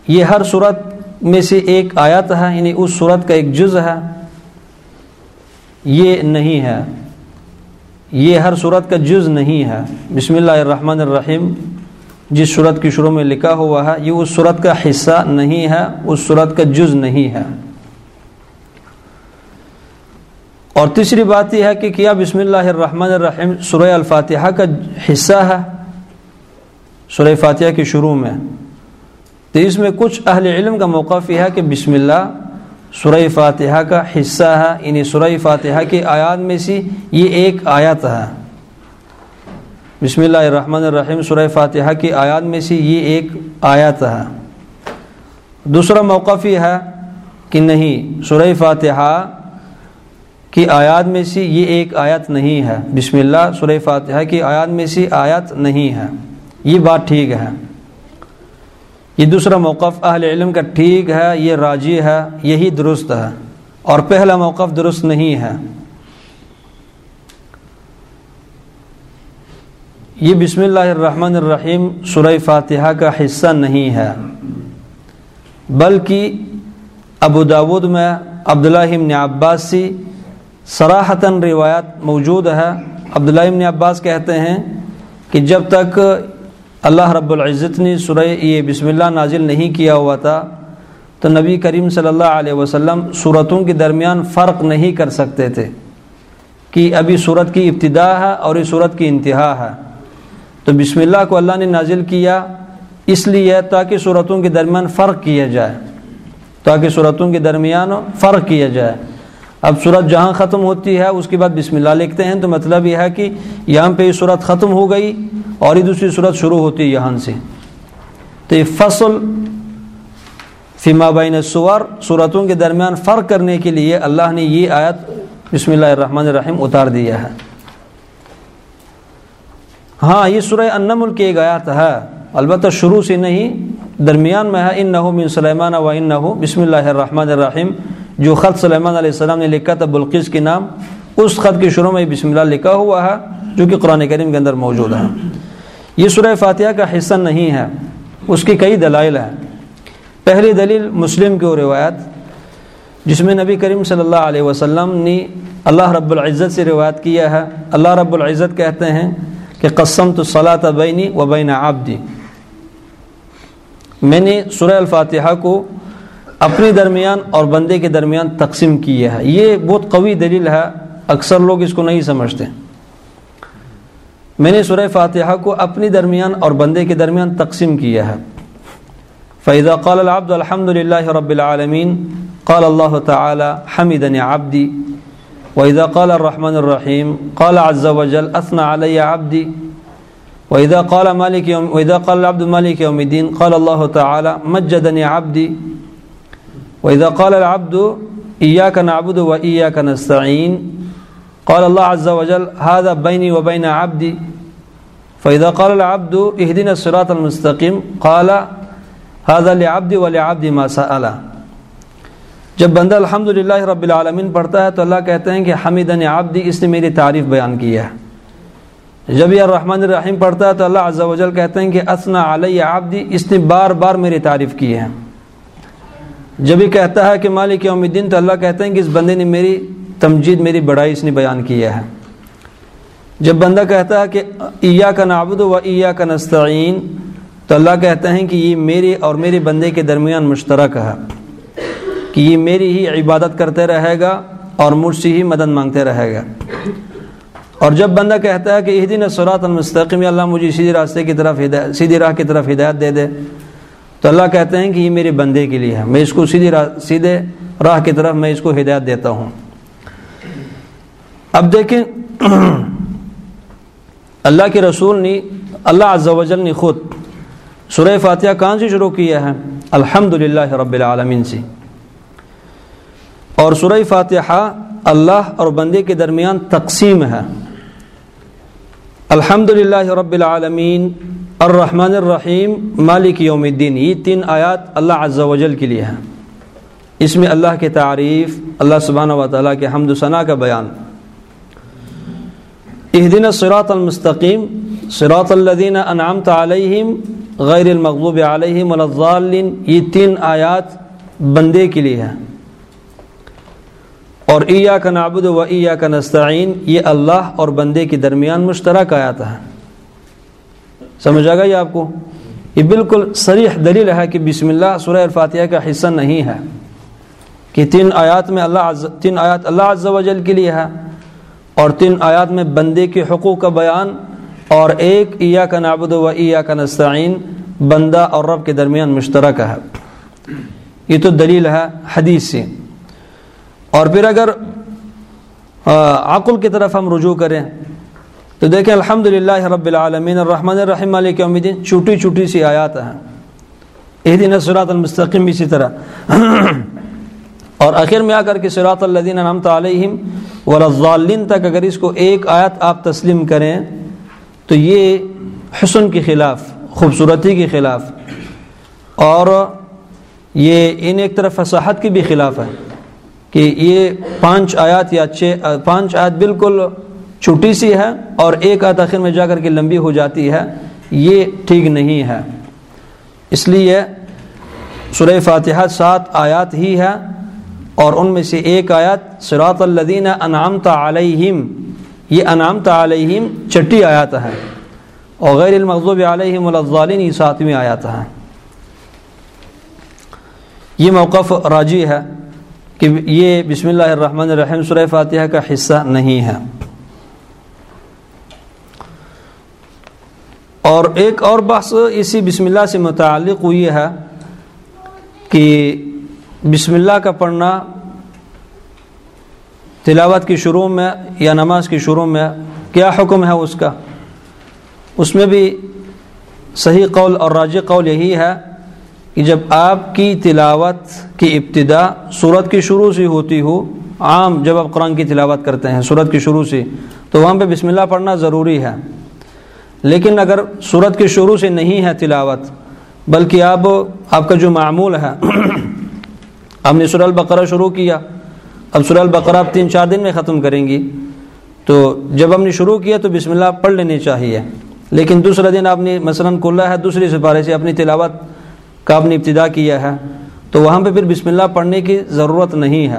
یہ ہر صورت میں سے ایک آیت ہے یعنی اس صورت کا ایک جز ہے۔ یہ نہیں ہے۔ یہ ہر صورت کا جز نہیں ہے۔ بسم اللہ الرحمن الرحیم۔ جس صورت کی شروع میں لکھا ہوا ہے، یہ اس صورت کا حصہ نہیں ہے، اس صورت کا جز نہیں ہے۔ اور تیسری بات یہ ہے کہ کیا بسم اللہ الرحمن الرحیم سورہ الفاتحہ کا حصہ ہے؟ سورہ فاتحہ کی شروع میں۔ تو اس میں کچھ اہل علم کا موقف یہ ہے کہ بسم اللہ سورہ فاتحہ کا حصہ ہے۔ یعنی سورہ فاتحہ کی آیات میں سے یہ ایک آیت ہے۔ بسم اللہ الرحمن الرحیم۔ سورہ فاتحہ کی آیات میں سے یہ ایک آیت ہے۔ دوسرا موقف یہ ہے کہ نہیں، سورہ فاتحہ کی آیات میں سے یہ ایک آیت نہیں ہے۔ بسم اللہ، سورہ فاتحہ کی آیات میں سے آیت نہیں ہے۔ یہ بات ٹھیک ہے۔ یہ دوسرا موقف اہل علم کا ٹھیک ہے، یہ راجی ہے، یہی درست ہے۔ اور پہلا موقف درست نہیں ہے۔ یہ بسم اللہ الرحمن الرحیم سورہ فاتحہ کا حصہ نہیں ہے۔ بلکہ ابو داود میں عبداللہ ابن عباس سی سراحتاً روایت موجود ہے۔ عبداللہ ابن عباس کہتے ہیں کہ جب تک اللہ رب العزت نے سورہ یہ بسم اللہ نازل نہیں کیا ہوا تھا، تو نبی کریم صلی اللہ علیہ وسلم صورتوں کے درمیان فرق نہیں کر سکتے تھے کہ ابھی صورت کی ابتدا ہے اور اس صورت کی انتہا ہے۔ تو بسم اللہ کو اللہ نے نازل کیا، اس لیے تاکہ صورتوں کے درمیان فرق کیا جائے۔ تاکہ صورتوں کے درمیان فرق کیا جائے۔ اب صورت جہاں ختم ہوتی ہے، اس کے بعد بسم اللہ لکھتے ہیں۔ تو مطلب یہ ہے کہ یہاں پہ یہ صورت ختم ہو گئی اور یہ دوسری صورت شروع ہوتی ہے یہاں سے۔ تو یہ فصل فیما بین سور صورتوں کے درمیان فرق کرنے کے لیے اللہ نے یہ آیت بسم اللہ الرحمن الرحیم اتار دیا ہے۔ ہاں یہ سورہ انمل کی ایک آیت ہے۔ البتہ شروع سے نہیں، درمیان میں ہے۔ ان نحو من سلیمان و ان نحو بسم اللہ الرحمن الرحیم۔ جو خط سلیمان علیہ السلام نے لکھا تھا بلقیس کے نام، اس خط کے شروع میں بسم اللہ لکھا ہوا ہے، جو کہ قرآن کریم کے اندر موجود ہے۔ یہ سورہ فاتحہ کا حصہ نہیں ہے، اس کی کئی دلائل ہیں۔ پہلی دلیل مسلم کی روایت، جس میں نبی کریم صلی اللہ علیہ وسلم نے اللہ رب العزت سے روایت کیا ہے۔ اللہ رب العزت کہتے ہیں کہ قسم تو صلاح بینی و بین آبدی میں نے سورہ الفاتحہ کو اپنے درمیان اور بندے کے درمیان تقسیم کیا ہے۔ یہ بہت قوی دلیل ہے۔ اکثر لوگ اس کو نہیں سمجھتے۔ میں نے سورہ فاتحہ کو اپنی درمیان اور بندے کے درمیان تقسیم کیا ہے۔ فیضا قال العبد الحمد للہ رب العالمین قال اللہ تعالی حمدن عبدی وإذا قال الرحمن الرحيم، قال عز وجل، أثنى علي عبدي وإذا قال مالك يوم، وإذا قال العبد مالك يوم الدين، قال الله تعالى، مجدني عبدي وإذا قال العبد، إياك نعبد وإياك نستعين. قال الله عز وجل، هذا بيني وبين عبدي. فإذا قال العبد، اهدنا الصراط المستقيم. قال، هذا لعبدي ولعبدي ما سأله جب بندہ الحمد للہ رب العالمین پڑھتا ہے تو اللہ کہتے ہیں کہ حمید عبدی، اس نے میری تعریف بیان کی ہے. جب یہ الرحمن الرحیم پڑھتا ہے تو اللہ عز و جل کہتے ہیں کہ اسنا علیہ عبدی، اس نے بار بار میری تعریف کی ہے. جب یہ کہتا ہے کہ مالک یوم الدین، تو اللہ کہتے ہیں کہ اس بندے نے میری تمجید، میری بڑائی اس نے بیان کیا ہے۔ جب بندہ کہتا ہے کہ ایا کا نابود و ایا کا نستعین، تو اللہ کہتے ہیں کہ یہ میری اور میرے بندے کے درمیان مشترک ہے، کہ یہ میری ہی عبادت کرتے رہے گا اور مجھ سے ہی مدد مانگتے رہے گا۔ اور جب بندہ کہتا ہے کہ یہ دن سرات المستقیم اللہ مجھے سیدھی راستے کی طرف ہدایت، سیدھی راہ کی طرف ہدایت دے دے تو اللہ کہتے ہیں کہ یہ میرے بندے کے لیے ہے۔ میں اس کو سیدھی راہ سیدھے راہ کی طرف میں اس کو ہدایت دیتا ہوں۔ اب دیکھیں [clears throat] اللہ کے رسول نے، اللہ عز و جل نے خود سورہ فاتحہ کہاں سے شروع کیا ہے؟ الحمد رب العالمین سے۔ اور سورہ فاتحہ اللہ اور بندے کے درمیان تقسیم ہے۔ الحمد رب العالمین الرحمن الرحیم، مالک یوم الدین، یہ تین آیات اللہ عز و جل کے لیے ہیں۔ اس میں اللہ کی تعریف، اللہ سبحانہ و تعالیٰ کے حمد و ثناء کا بیان۔ اہدین سراۃ المستقیم سراۃ الدین انعامت علیہم، غیر المغضوب علیہم الضالین۔ یہ تین آیات بندے کے لیے ہیں۔ اور ایا کا نابود و ایا کا نستعین، یہ اللہ اور بندے کے درمیان مشترک آیات ہے سمجھ آ گا یہ آپ کو؟ یہ بالکل صریح دلیل ہے کہ بسم اللہ سورہ الفاتحہ کا حصہ نہیں ہے۔ کہ تین آیات میں اللہ عز تین آیات اللہ عز و جل کے لیے ہے اور تین آیات میں بندے کے حقوق کا بیان اور ایک ایا کا نابود و ایا کا نستعین، بندہ اور رب کے درمیان مشترک ہے۔ یہ تو دلیل ہے حدیث سے۔ اور پھر اگر عقل کی طرف ہم رجوع کریں تو دیکھیں الحمد رب العالمین، الرحمن الرحیم علیہ الدین، چھوٹی چھوٹی سی آیات ہیں۔ اہ دن سرات المستقیم، اسی طرح۔ اور آخر میں آ کر کے سراۃ الدین نمت علیہم ورضالین تک اگر اس کو ایک آیت آپ تسلیم کریں، تو یہ حسن کے خلاف، خوبصورتی کے خلاف، اور یہ ان ایک طرف فصاحت کی بھی خلاف ہے کہ یہ پانچ آیات یا چھ، پانچ آیات بالکل چھوٹی سی ہے اور ایک آیت آخر میں جا کر کے لمبی ہو جاتی ہے، یہ ٹھیک نہیں ہے۔ اس لیے سورہ فاتحہ سات آیات ہی ہے اور ان میں سے ایک آیات سراط الدین انعامت علیہم، یہ انعامت علیہم چٹی آیات ہے اور غیر المغضوب علیہم الضالین، یہ ساتویں آیات ہے۔ یہ موقف راجی ہے کہ یہ بسم اللہ الرحمن الرحیم سورہ فاتحہ کا حصہ نہیں ہے۔ اور ایک اور بحث اسی بسم اللہ سے متعلق ہوئی ہے کہ بسم اللہ کا پڑھنا تلاوت کی شروع میں یا نماز کی شروع میں کیا حکم ہے اس کا؟ اس میں بھی صحیح قول اور راج قول یہی ہے کہ جب آپ کی تلاوت کی ابتدا صورت کی شروع سے ہوتی ہو، عام جب آپ قرآن کی تلاوت کرتے ہیں صورت کی شروع سے، تو وہاں پہ بسم اللہ پڑھنا ضروری ہے۔ لیکن اگر صورت کی شروع سے نہیں ہے تلاوت، بلکہ آپ آپ کا جو معمول ہے، [clears throat] آپ نے سر البقرہ شروع کیا، اب سر البقرہ آپ تین چار دن میں ختم کریں گی۔ تو جب ہم نے شروع کیا تو بسم اللہ پڑھ لینی چاہیے۔ لیکن دوسرا دن آپ نے مثلاً کھلا ہے، دوسری سپارے سے اپنی تلاوت کا آپ نے ابتدا کیا ہے۔ تو وہاں پہ پھر بسم اللہ پڑھنے کی ضرورت نہیں ہے۔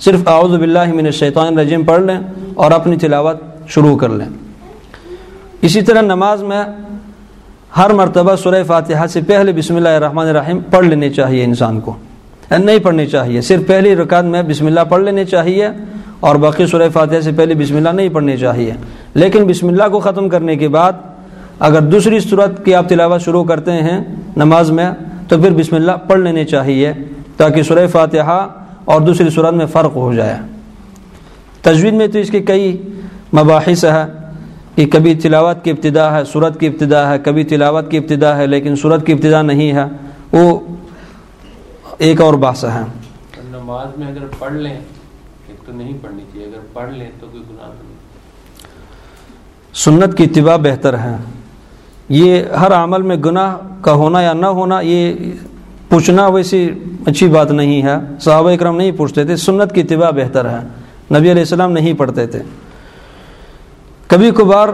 صرف اعوذ باللہ من الشیطان الرجیم پڑھ لیں اور اپنی تلاوت شروع کر لیں۔ اسی طرح نماز میں ہر مرتبہ سورہ فاتحہ سے پہلے بسم اللہ الرحمن الرحیم پڑھ لینے چاہیے انسان کو۔ یعنی نہیں پڑھنی چاہیے، صرف پہلی رکعت میں بسم اللہ پڑھ لینے چاہیے اور باقی سورہ فاتحہ سے پہلے بسم اللہ نہیں پڑھنی چاہیے۔ لیکن بسم اللہ کو ختم کرنے کے بعد اگر دوسری صورت کی آپ تلاوت شروع کرتے ہیں نماز میں، تو پھر بسم اللہ پڑھ لینی چاہیے تاکہ سورہ فاتحہ اور دوسری صورت میں فرق ہو جائے۔ تجوید میں تو اس کے کئی مباحث ہے کہ کبھی تلاوت کی ابتدا ہے صورت کی ابتدا ہے کبھی تلاوت کی ابتدا ہے لیکن صورت کی ابتدا نہیں ہے۔ وہ ایک اور بحث ہے۔ نماز میں اگر پڑھ لیں ایک تو نہیں پڑھنی چاہیے اگر پڑھ لیں تو کوئی گناہ نہیں۔ سنت کی اتباع بہتر ہے۔ یہ ہر عمل میں گناہ کا ہونا یا نہ ہونا یہ پوچھنا ویسی اچھی بات نہیں ہے۔ صحابہ اکرم نہیں پوچھتے تھے سنت کی اتباع بہتر ہے۔ نبی علیہ السلام نہیں پڑھتے تھے۔ کبھی کبھار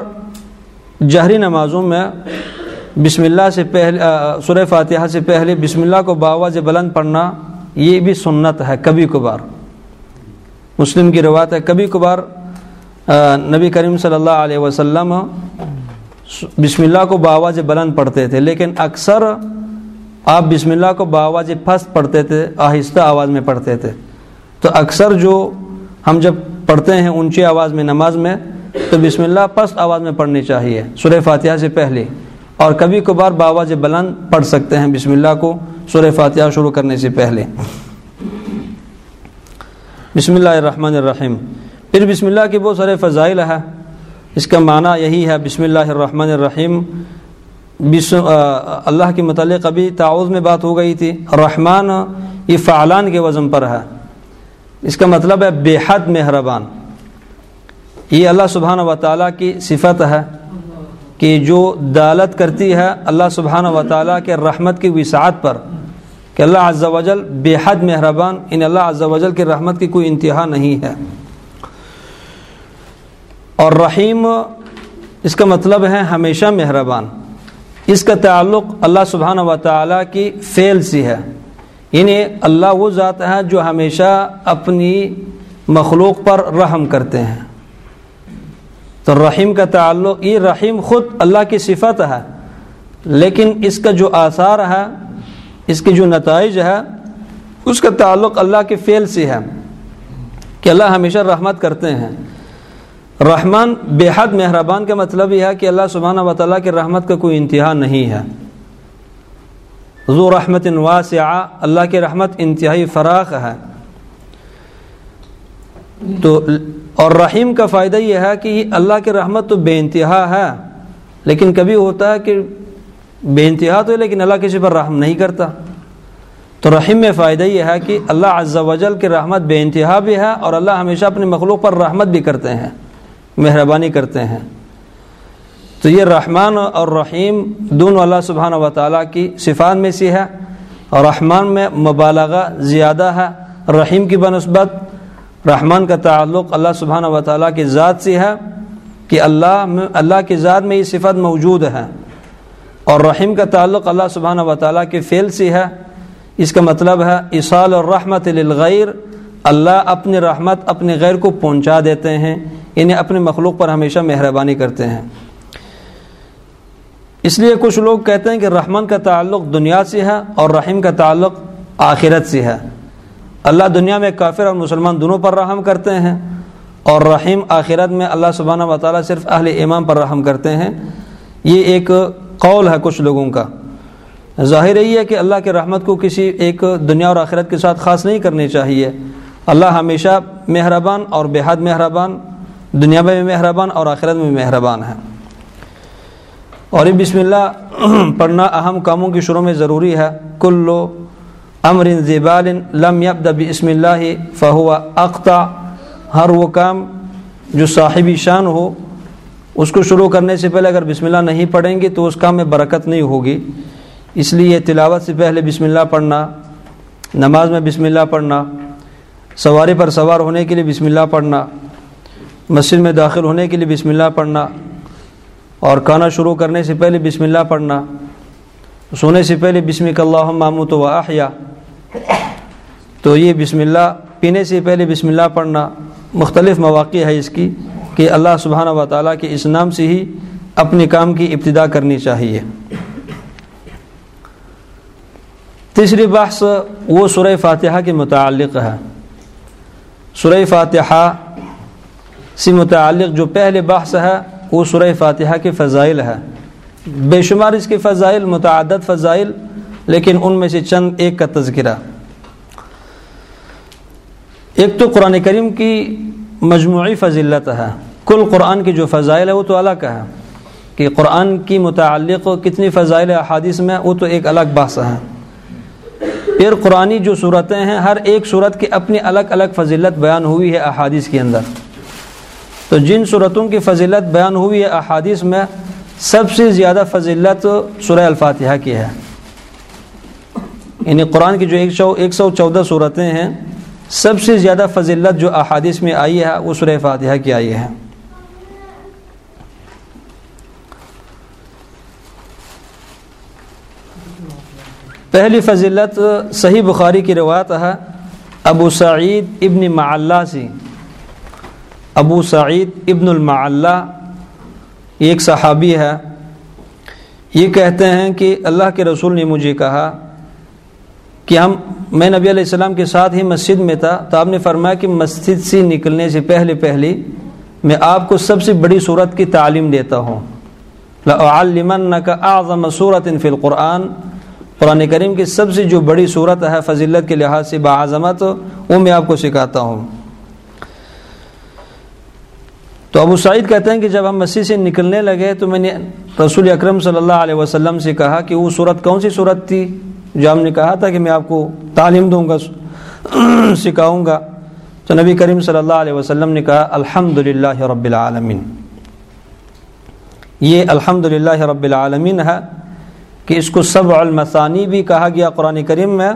جہری نمازوں میں بسم اللہ سے پہلے سورہ فاتحہ سے پہلے بسم اللہ کو باواز بلند پڑھنا یہ بھی سنت ہے کبھی کبھار۔ مسلم کی روایت ہے، کبھی کبھار نبی کریم صلی اللہ علیہ وسلم بسم اللہ کو باواز بلند پڑھتے تھے، لیکن اکثر آپ بسم اللہ کو باواز پھست پڑھتے تھے، آہستہ آواز میں پڑھتے تھے۔ تو اکثر جو ہم جب پڑھتے ہیں اونچی آواز میں نماز میں تو بسم اللہ پست آواز میں پڑھنی چاہیے۔ سورہ فاتحہ سے پہلے۔ اور کبھی کبھار باواز بلند پڑھ سکتے ہیں بسم اللہ کو سورہ فاتحہ شروع کرنے سے پہلے۔ بسم اللہ الرحمن الرحیم۔ پھر بسم اللہ کی بہت سارے فضائل ہے اس کا معنی یہی ہے بسم اللہ الرحمن الرحیم۔ بسم اللہ کے متعلق ابھی تعاوض میں بات ہو گئی تھی۔ رحمان یہ فعلان کے وزن پر ہے۔ اس کا مطلب ہے بے حد مہربان۔ یہ اللہ سبحانہ و تعالیٰ کی صفت ہے کہ جو دالت کرتی ہے اللہ سبحانہ و تعالیٰ کے رحمت کی وسعت پر کہ اللہ عز و جل بے حد مہربان ان اللہ عز و جل کی رحمت کی کوئی انتہا نہیں ہے۔ اور رحیم اس کا مطلب ہے ہمیشہ مہربان۔ اس کا تعلق اللہ سبحانہ و تعالیٰ کی فعل سی ہے۔ یعنی اللہ وہ ذات ہے جو ہمیشہ اپنی مخلوق پر رحم کرتے ہیں۔ تو رحیم کا تعلق، یہ رحیم خود اللہ کی صفت ہے، لیکن اس کا جو آثار ہے، اس کے جو نتائج ہے، اس کا تعلق اللہ کے فعل سے ہے کہ اللہ ہمیشہ رحمت کرتے ہیں۔ رحمان بے حد مہربان کا مطلب یہ ہے کہ اللہ سبحانہ و تعالیٰ کی رحمت کا کوئی انتہا نہیں ہے۔ ذو رحمت واسعہ، اللہ کی رحمت انتہائی فراخ ہے۔ تو اور رحیم کا فائدہ یہ ہے کہ اللہ کی رحمت تو بے انتہا ہے، لیکن کبھی ہوتا ہے کہ بے انتہا تو ہے، لیکن اللہ کسی پر رحم نہیں کرتا۔ تو رحیم میں فائدہ یہ ہے کہ اللہ عز و جل کی رحمت بے انتہا بھی ہے اور اللہ ہمیشہ اپنی مخلوق پر رحمت بھی کرتے ہیں، مہربانی کرتے ہیں۔ تو یہ رحمان اور رحیم دونوں اللہ سبحانہ و تعالیٰ کی صفات میں سے ہے۔ اور رحمان میں مبالغہ زیادہ ہے، رحیم کی بنسبت رحمان کا تعلق اللہ سبحانہ و تعالیٰ کی ذات سے ہے کہ اللہ اللہ کی ذات میں یہ صفت موجود ہے اور رحیم کا تعلق اللہ سبحانہ و تعالیٰ کے فعل سے ہے۔ اس کا مطلب ہے اصال اور رحمت للغیر اللہ اپنی رحمت اپنے غیر کو پہنچا دیتے ہیں یعنی اپنے مخلوق پر ہمیشہ مہربانی کرتے ہیں۔ اس لیے کچھ لوگ کہتے ہیں کہ رحمان کا تعلق دنیا سے ہے اور رحیم کا تعلق آخرت سے ہے۔ اللہ دنیا میں کافر اور مسلمان دونوں پر رحم کرتے ہیں اور رحیم آخرت میں اللہ سبحانہ و تعالیٰ صرف اہل امام پر رحم کرتے ہیں۔ یہ ایک قول ہے کچھ لوگوں کا۔ ظاہر یہی ہے کہ اللہ کے رحمت کو کسی ایک دنیا اور آخرت کے ساتھ خاص نہیں کرنی چاہیے۔ اللہ ہمیشہ مہربان اور بے حد مہربان، دنیا میں بھی مہربان اور آخرت میں بھی مہربان ہے اور یہ بسم اللہ [clears throat] پڑھنا اہم کاموں کی شروع میں ضروری ہے۔ کلو امر زبال لم یبد بسم اللہ فہو اقتا ہر وہ کام جو صاحبی شان ہو، اس کو شروع کرنے سے پہلے اگر بسم اللہ نہیں پڑھیں گے تو اس کام میں برکت نہیں ہوگی۔ اس لیے تلاوت سے پہلے بسم اللہ پڑھنا، نماز میں بسم اللہ پڑھنا، سواری پر سوار ہونے کے لیے بسم اللہ پڑھنا، مسجد میں داخل ہونے کے لیے بسم اللہ پڑھنا، اور کھانا شروع کرنے سے پہلے بسم اللہ پڑھنا، سونے سے پہلے بسم اللہ معمود و احیا۔ تو یہ بسم اللہ، پینے سے پہلے بسم اللہ پڑھنا مختلف مواقع ہے اس کی کہ اللہ سبحانہ و تعالیٰ کے اس نام سے ہی اپنے کام کی ابتدا کرنی چاہیے۔ تیسری بحث وہ سورہ فاتحہ کے متعلق ہے۔ سورہ فاتحہ سے متعلق جو پہلے بحث ہے، وہ سورہ فاتحہ کے فضائل ہے۔ بے شمار اس کے فضائل، متعدد فضائل لیکن ان میں سے چند ایک کا تذکرہ۔ ایک تو قرآن کریم کی مجموعی فضیلت ہے۔ کل قرآن کی جو فضائل ہے وہ تو الگ ہے کہ قرآن کی متعلق کتنی فضائل احادیث میں وہ تو ایک الگ بحث ہے پھر قرآنی جو صورتیں ہیں، ہر ایک صورت کی اپنی الگ الگ فضیلت بیان ہوئی ہے احادیث کے اندر۔ تو جن صورتوں کی فضیلت بیان ہوئی ہے احادیث میں، سب سے زیادہ فضیلت سورہ الفاتحہ کی ہے۔ یعنی قرآن کی جو ایک سو ایک سو چودہ صورتیں ہیں، سب سے زیادہ فضیلت جو احادیث میں آئی ہے، وہ سورہ فاتحہ کی آئی ہے۔ پہلی فضیلت صحیح بخاری کی روایت ہے، ابو سعید ابن معلّہ سے۔ ابو سعید ابن المعلّہ ایک صحابی ہے۔ یہ کہتے ہیں کہ اللہ کے رسول نے مجھے کہا کہ ہم میں نبی علیہ السلام کے ساتھ ہی مسجد میں تھا تو آپ نے فرمایا کہ مسجد سے نکلنے سے پہلے پہلے میں آپ کو سب سے بڑی صورت کی تعلیم دیتا ہوں۔ لَأُعَلِّمَنَّكَ أَعْظَمَ صُورَةٍ فِي الْقُرْآنِ۔ قرآن کریم کی سب سے جو بڑی صورت ہے فضیلت کے لحاظ سے باعظمت وہ میں آپ کو سکھاتا ہوں۔ تو ابو سعید کہتے ہیں کہ جب ہم مسیح سے نکلنے لگے تو میں نے رسول اکرم صلی اللہ علیہ وسلم سے کہا کہ وہ صورت کون سی صورت تھی؟ جو ہم نے کہا تھا کہ میں آپ کو تعلیم دوں گا، سکھاؤں گا۔ تو نبی کریم صلی اللہ علیہ وسلم نے کہا الحمد رب العالمین۔ یہ الحمد رب العالمین ہے کہ اس کو سب المثانی بھی کہا گیا قرآن کریم میں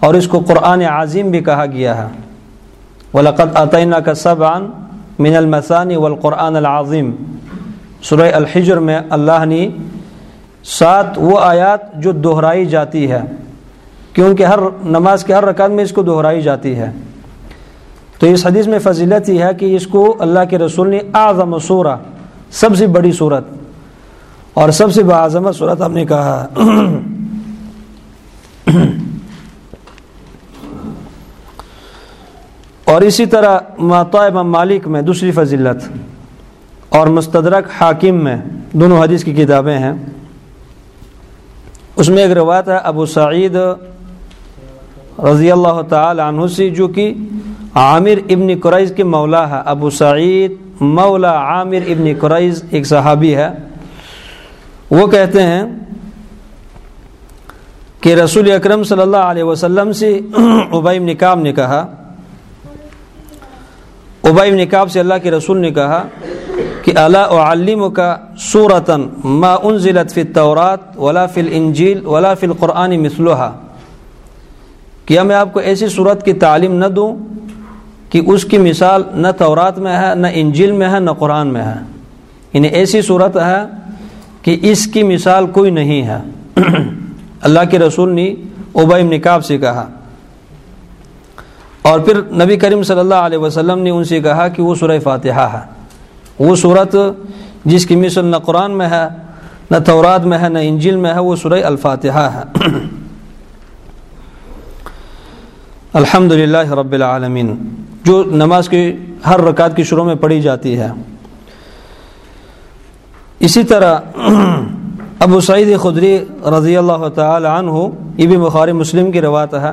اور اس کو قرآن عظیم بھی کہا گیا ہے۔ ولاقت عطینہ کا سب عن من المثانی والقرآن العظیم سورہ الحجر میں اللہ نے سات وہ آیات جو دہرائی جاتی ہے، کیونکہ ہر نماز کے ہر رکعت میں اس کو دہرائی جاتی ہے۔ تو اس حدیث میں فضیلت یہ ہے کہ اس کو اللہ کے رسول نے اعظم سورہ، سب سے بڑی صورت۔ اور سب سے باعظمت صورت ہم نے کہا۔ اور اسی طرح ماتا امام مالک میں دوسری فضیلت اور مستدرک حاکم میں، دونوں حدیث کی کتابیں ہیں۔ اس میں ایک روایت ہے، ابو سعید رضی اللہ تعالی عنہ سے، جو کہ عامر ابن قریض کے مولا ہے۔ ابو سعید مولا عامر ابن قریض ایک صحابی ہے۔ وہ کہتے ہیں کہ رسول اکرم صلی اللہ علیہ وسلم سے ابیم نکاب نے کہا ابیم نکاب سے اللہ کے رسول نے کہا کہ اللہ علم کا ما انزلت فی التورات ولا فی الانجیل ولا فی القرآن مثلها؟ کیا میں آپ کو ایسی صورت کی تعلیم نہ دوں کہ اس کی مثال نہ تورات میں ہے، نہ انجیل میں ہے، نہ قرآن میں ہے؟ یعنی ایسی صورت ہے کہ اس کی مثال کوئی نہیں ہے۔ [clears throat] اللہ کے رسول نے ابیم نکاب سے کہا۔ اور پھر نبی کریم صلی اللہ علیہ وسلم نے ان سے کہا کہ وہ سورہ فاتحہ ہے۔ وہ صورت جس کی مثل نہ قرآن میں ہے، نہ تورات میں ہے، نہ انجل میں ہے، وہ سورہ الفاتحہ ہے۔ الحمد للہ رب العالمین، جو نماز کی ہر رکعت کی شروع میں پڑھی جاتی ہے۔ اسی طرح ابو سعید خدری رضی اللہ تعالی عنہ، یہ بھی بخاری مسلم کی روایت ہے۔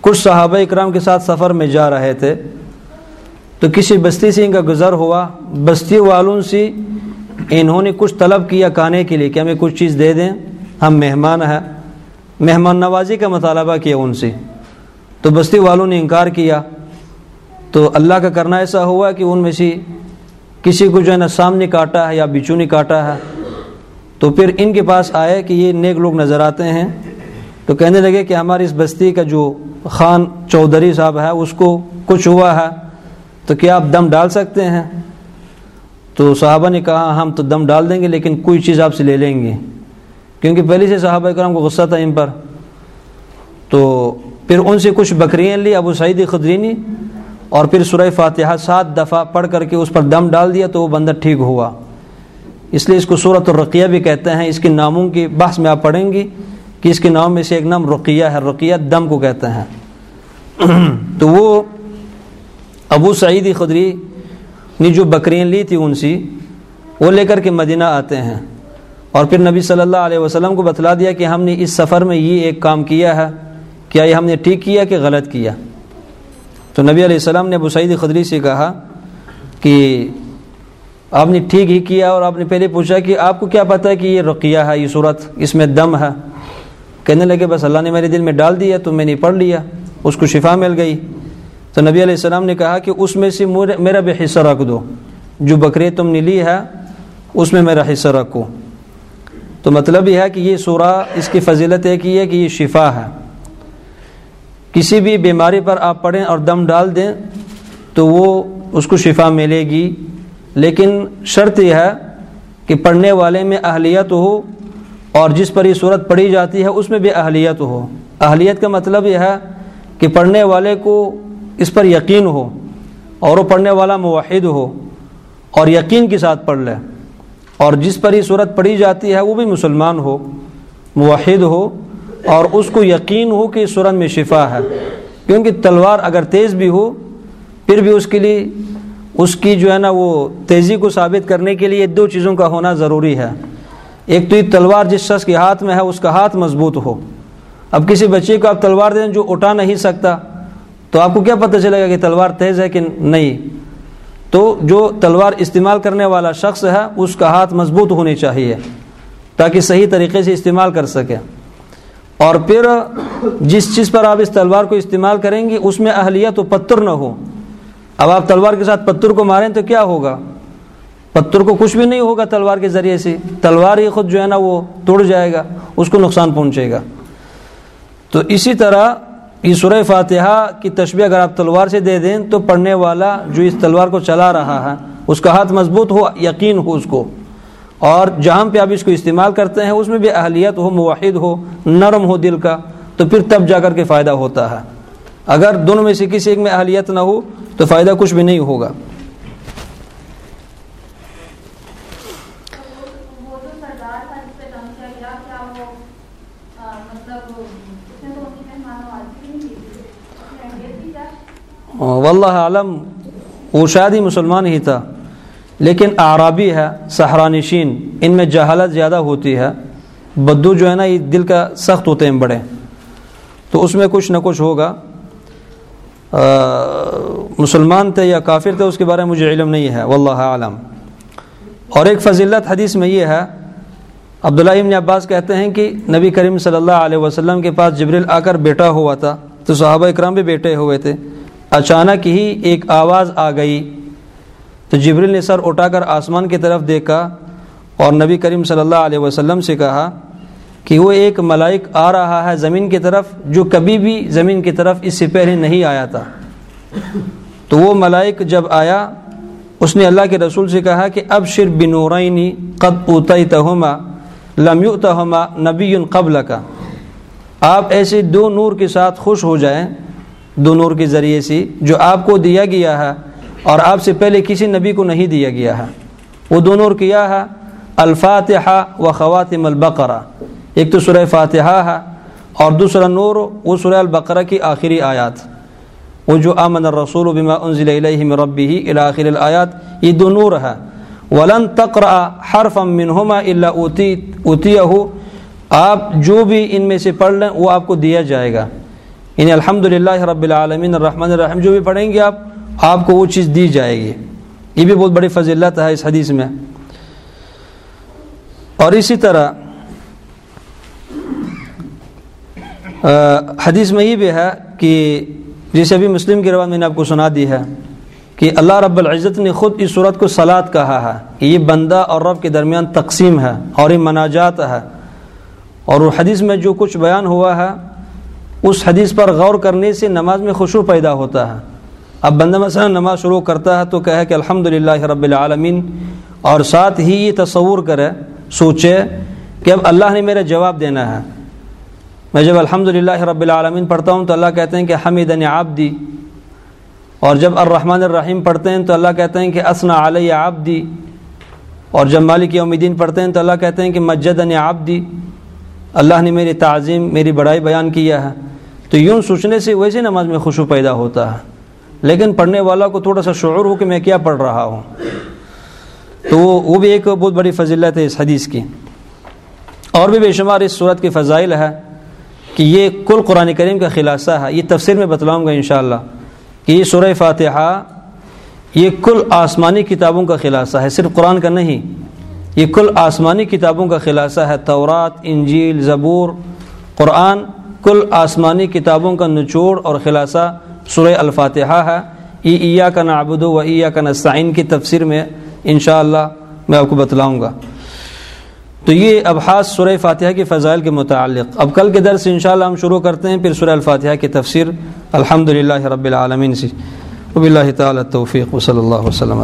کچھ صحابہ اکرام کے ساتھ سفر میں جا رہے تھے۔ تو کسی بستی سے ان کا گزر ہوا، بستی والوں سے انہوں نے کچھ طلب کیا کھانے کے لیے کہ ہمیں کچھ چیز دے دیں۔ ہم مہمان ہیں۔ مہمان نوازی کا مطالبہ کیا ان سے۔ تو بستی والوں نے انکار کیا۔ تو اللہ کا کرنا ایسا ہوا کہ ان میں سے کسی کو جو ہے نا سامنے کاٹا ہے یا بچو نے کاٹا ہے۔ تو پھر ان کے پاس آئے کہ یہ نیک لوگ نظر آتے ہیں۔ تو کہنے لگے کہ ہماری اس بستی کا جو خان چودھری صاحب ہے، اس کو کچھ ہوا ہے۔ تو کیا آپ دم ڈال سکتے ہیں؟ تو صحابہ نے کہا ہاں، ہم تو دم ڈال دیں گے، لیکن کوئی چیز آپ سے لے لیں گے۔ کیونکہ پہلے سے صحابہ کرام کو غصہ تھا ان پر۔ تو پھر ان سے کچھ بکریاں لی ابو سعید خدرینی، اور پھر سورہ فاتحہ سات دفعہ پڑھ کر کے اس پر دم ڈال دیا تو وہ بندہ ٹھیک ہوا۔ اس لیے اس کو صورت الرقیہ بھی کہتے ہیں۔ اس کے ناموں کی بحث میں آپ پڑھیں گی کہ اس کے نام میں سے ایک نام رقیہ ہے، رقیہ دم کو کہتے ہیں۔ [clears throat] تو وہ ابو سعید خدری نے جو بکریاں لی تھی ان سی، وہ لے کر کے مدینہ آتے ہیں۔ اور پھر نبی صلی اللہ علیہ وسلم کو بتلا دیا کہ ہم نے اس سفر میں یہ ایک کام کیا ہے، کیا یہ ہم نے ٹھیک کیا کہ غلط کیا؟ تو نبی علیہ السلام نے ابو سعید خدری سے کہا کہ آپ نے ٹھیک ہی کیا اور آپ نے پہلے پوچھا کہ آپ کو کیا پتہ ہے کہ یہ رقیہ ہے، یہ صورت، اس میں دم ہے۔ کہنے لگے، بس اللہ نے میرے دل میں ڈال دیا تو میں نے پڑھ لیا، اس کو شفا مل گئی۔ تو نبی علیہ السلام نے کہا کہ اس میں سے میرا بھی حصہ رکھ دو۔ جو بکرے تم نے لی ہے، اس میں میرا حصہ رکھو۔ تو مطلب یہ ہے کہ یہ سورہ اس کی فضیلت ہے کہ یہ کہ یہ شفا ہے۔ کسی بھی بیماری پر آپ پڑھیں اور دم ڈال دیں، تو وہ اس کو شفا ملے گی۔ لیکن شرط یہ ہے کہ پڑھنے والے میں اہلیت ہو اور جس پر یہ صورت پڑھی جاتی ہے، اس میں بھی اہلیت ہو۔ اہلیت کا مطلب یہ ہے کہ پڑھنے والے کو اس پر یقین ہو اور وہ پڑھنے والا موحد ہو اور یقین کے ساتھ پڑھ لے اور جس پر یہ صورت پڑھی جاتی ہے وہ بھی مسلمان ہو، موحد ہو اور اس کو یقین ہو کہ اس صورت میں شفا ہے۔ کیونکہ تلوار اگر تیز بھی ہو، پھر بھی اس کے لیے اس کی جو ہے نا وہ تیزی کو ثابت کرنے کے لیے دو چیزوں کا ہونا ضروری ہے۔ ایک تو یہ تلوار جس شخص کے ہاتھ میں ہے، اس کا ہاتھ مضبوط ہو۔ اب کسی بچے کو آپ تلوار دیں جو اٹھا نہیں سکتا تو آپ کو کیا پتہ چلے گا کہ تلوار تیز ہے کہ نہیں؟ تو جو تلوار استعمال کرنے والا شخص ہے، اس کا ہاتھ مضبوط ہونی چاہیے تاکہ صحیح طریقے سے استعمال کر سکے۔ اور پھر، جس چیز پر آپ اس تلوار کو استعمال کریں گے، اس میں اہلیت و پتھر نہ ہو۔ اب آپ تلوار کے ساتھ پتھر کو ماریں تو کیا ہوگا؟ پتھر کو کچھ بھی نہیں ہوگا تلوار کے ذریعے سے۔ تلوار ہی خود جو ہے نا وہ توڑ جائے گا، اس کو نقصان پہنچے گا۔ تو اسی طرح یہ سورہ فاتحہ کی تشبیہ اگر آپ تلوار سے دے دیں تو پڑھنے والا جو اس تلوار کو چلا رہا ہے، اس کا ہاتھ مضبوط ہو، یقین ہو اس کو۔ اور جہاں پہ آپ اس کو استعمال کرتے ہیں، اس میں بھی اہلیت ہو، موحد ہو، نرم ہو دل کا، تو پھر تب جا کر کے فائدہ ہوتا ہے۔ اگر دونوں میں سے کسی ایک میں اہلیت نہ ہو، تو فائدہ کچھ بھی نہیں ہوگا۔ واللہ عالم وہ شاید ہی مسلمان ہی تھا، لیکن عرابی ہے سہرانشین ان میں جہالت زیادہ ہوتی ہے، بدو جو ہے نا، یہ دل کا سخت ہوتے ہیں بڑے۔ تو اس میں کچھ نہ کچھ ہوگا۔ مسلمان تھے یا کافر تھے، اس کے بارے میں مجھے علم نہیں ہے، واللہ عالم اور ایک فضیلت حدیث میں یہ ہے عبداللہ ابن عباس کہتے ہیں کہ نبی کریم صلی اللہ علیہ وسلم کے پاس جبریل آ کر بیٹا ہوا تھا تو صحابہ اکرام بھی بیٹھے ہوئے تھے۔ اچانک ہی ایک آواز آ گئی۔ تو جبریل نے سر اٹھا کر آسمان کی طرف دیکھا اور نبی کریم صلی اللہ علیہ وسلم سے کہا کہ وہ ایک ملائک آ رہا ہے زمین کی طرف جو کبھی بھی زمین کی طرف اس سے پہلے نہیں آیا تھا۔ تو وہ ملائک جب آیا، اس نے اللہ کے رسول سے کہا کہ اب شر بنورینی قد اوتما لمیو تہما نبی قبل کا آپ ایسے دو نور کے ساتھ خوش ہو جائیں، دو نور کے ذریعے سے، جو آپ کو دیا گیا ہے اور آپ سے پہلے کسی نبی کو نہیں دیا گیا ہے۔ وہ دو نور کیا ہے؟ الفاتحہ و خواتم البقرہ۔ ایک تو سورہ فاتحہ ہے اور دوسرا نور، وہ سورہ البقرہ کی آخری آیات۔ وہ جو امن الرسول بما انزل الیہ من ربہ الى آخر الآیات، یہ دو نور ہے۔ ولن تقرأ حرفا منہما الا اوتیہ آپ جو بھی ان میں سے پڑھ لیں، وہ آپ کو دیا جائے گا۔ یعنی الحمد للہ رب العالمین الرحمن الرحیم، جو بھی پڑھیں گے آپ آپ کو وہ چیز دی جائے گی۔ یہ بھی بہت بڑی فضیلت ہے اس حدیث میں۔ اور اسی طرح حدیث میں یہ بھی ہے کہ جیسے ابھی مسلم کی روایت میں نے آپ کو سنا دی ہے کہ اللہ رب العزت نے خود اس صورت کو سلاد کہا ہے کہ یہ بندہ اور رب کے درمیان تقسیم ہے اور یہ مناجات ہے۔ اور وہ حدیث میں جو کچھ بیان ہوا ہے، اس حدیث پر غور کرنے سے نماز میں خوشو پیدا ہوتا ہے۔ اب بندہ مثلا نماز شروع کرتا ہے تو کہے کہ الحمد للہ رب العالمین اور ساتھ ہی یہ تصور کرے، سوچے کہ اب اللہ نے میرا جواب دینا ہے۔ میں جب الحمد للہ رب العالمین پڑھتا ہوں تو اللہ کہتے ہیں کہ حمید آبدی اور جب الرحمن الرحیم پڑھتے ہیں تو اللہ کہتے ہیں کہ اسنا علیہ آبدی اور جب مالک یوم الدین پڑھتے ہیں تو اللہ کہتے ہیں کہ مجد آبدی اللہ نے میری تعظیم، میری بڑائی بیان کیا ہے۔ تو یوں سوچنے سے ویسے نماز میں خوشو پیدا ہوتا ہے۔ لیکن پڑھنے والا کو تھوڑا سا شعور ہو کہ میں کیا پڑھ رہا ہوں۔ تو وہ وہ بھی ایک بہت بڑی فضیلت ہے اس حدیث کی۔ اور بھی بے شمار اس صورت کی فضائل ہے کہ یہ کل قرآن کریم کا خلاصہ ہے۔ یہ تفسیر میں بتلاؤں گا انشاءاللہ۔ کہ یہ سورہ فاتحہ یہ کل آسمانی کتابوں کا خلاصہ ہے، صرف قرآن کا نہیں، یہ کل آسمانی کتابوں کا خلاصہ ہے، تورات، انجیل، زبور، قرآن، کل آسمانی کتابوں کا نچوڑ اور خلاصہ سورہ الفاتحہ ہے۔ ای ایا کا نعبد و ایا کا نستعین کی تفسیر میں انشاءاللہ میں آپ کو بتلاؤں گا۔ تو یہ ابحاث سورہ فاتحہ کے فضائل کے متعلق۔ اب کل کے درس انشاءاللہ ہم شروع کرتے ہیں، پھر سورہ الفاتحہ کی تفسیر۔ الحمد رب العالمین سے۔ وب اللہ تعالیٰ توفیق و صلی اللہ وسلم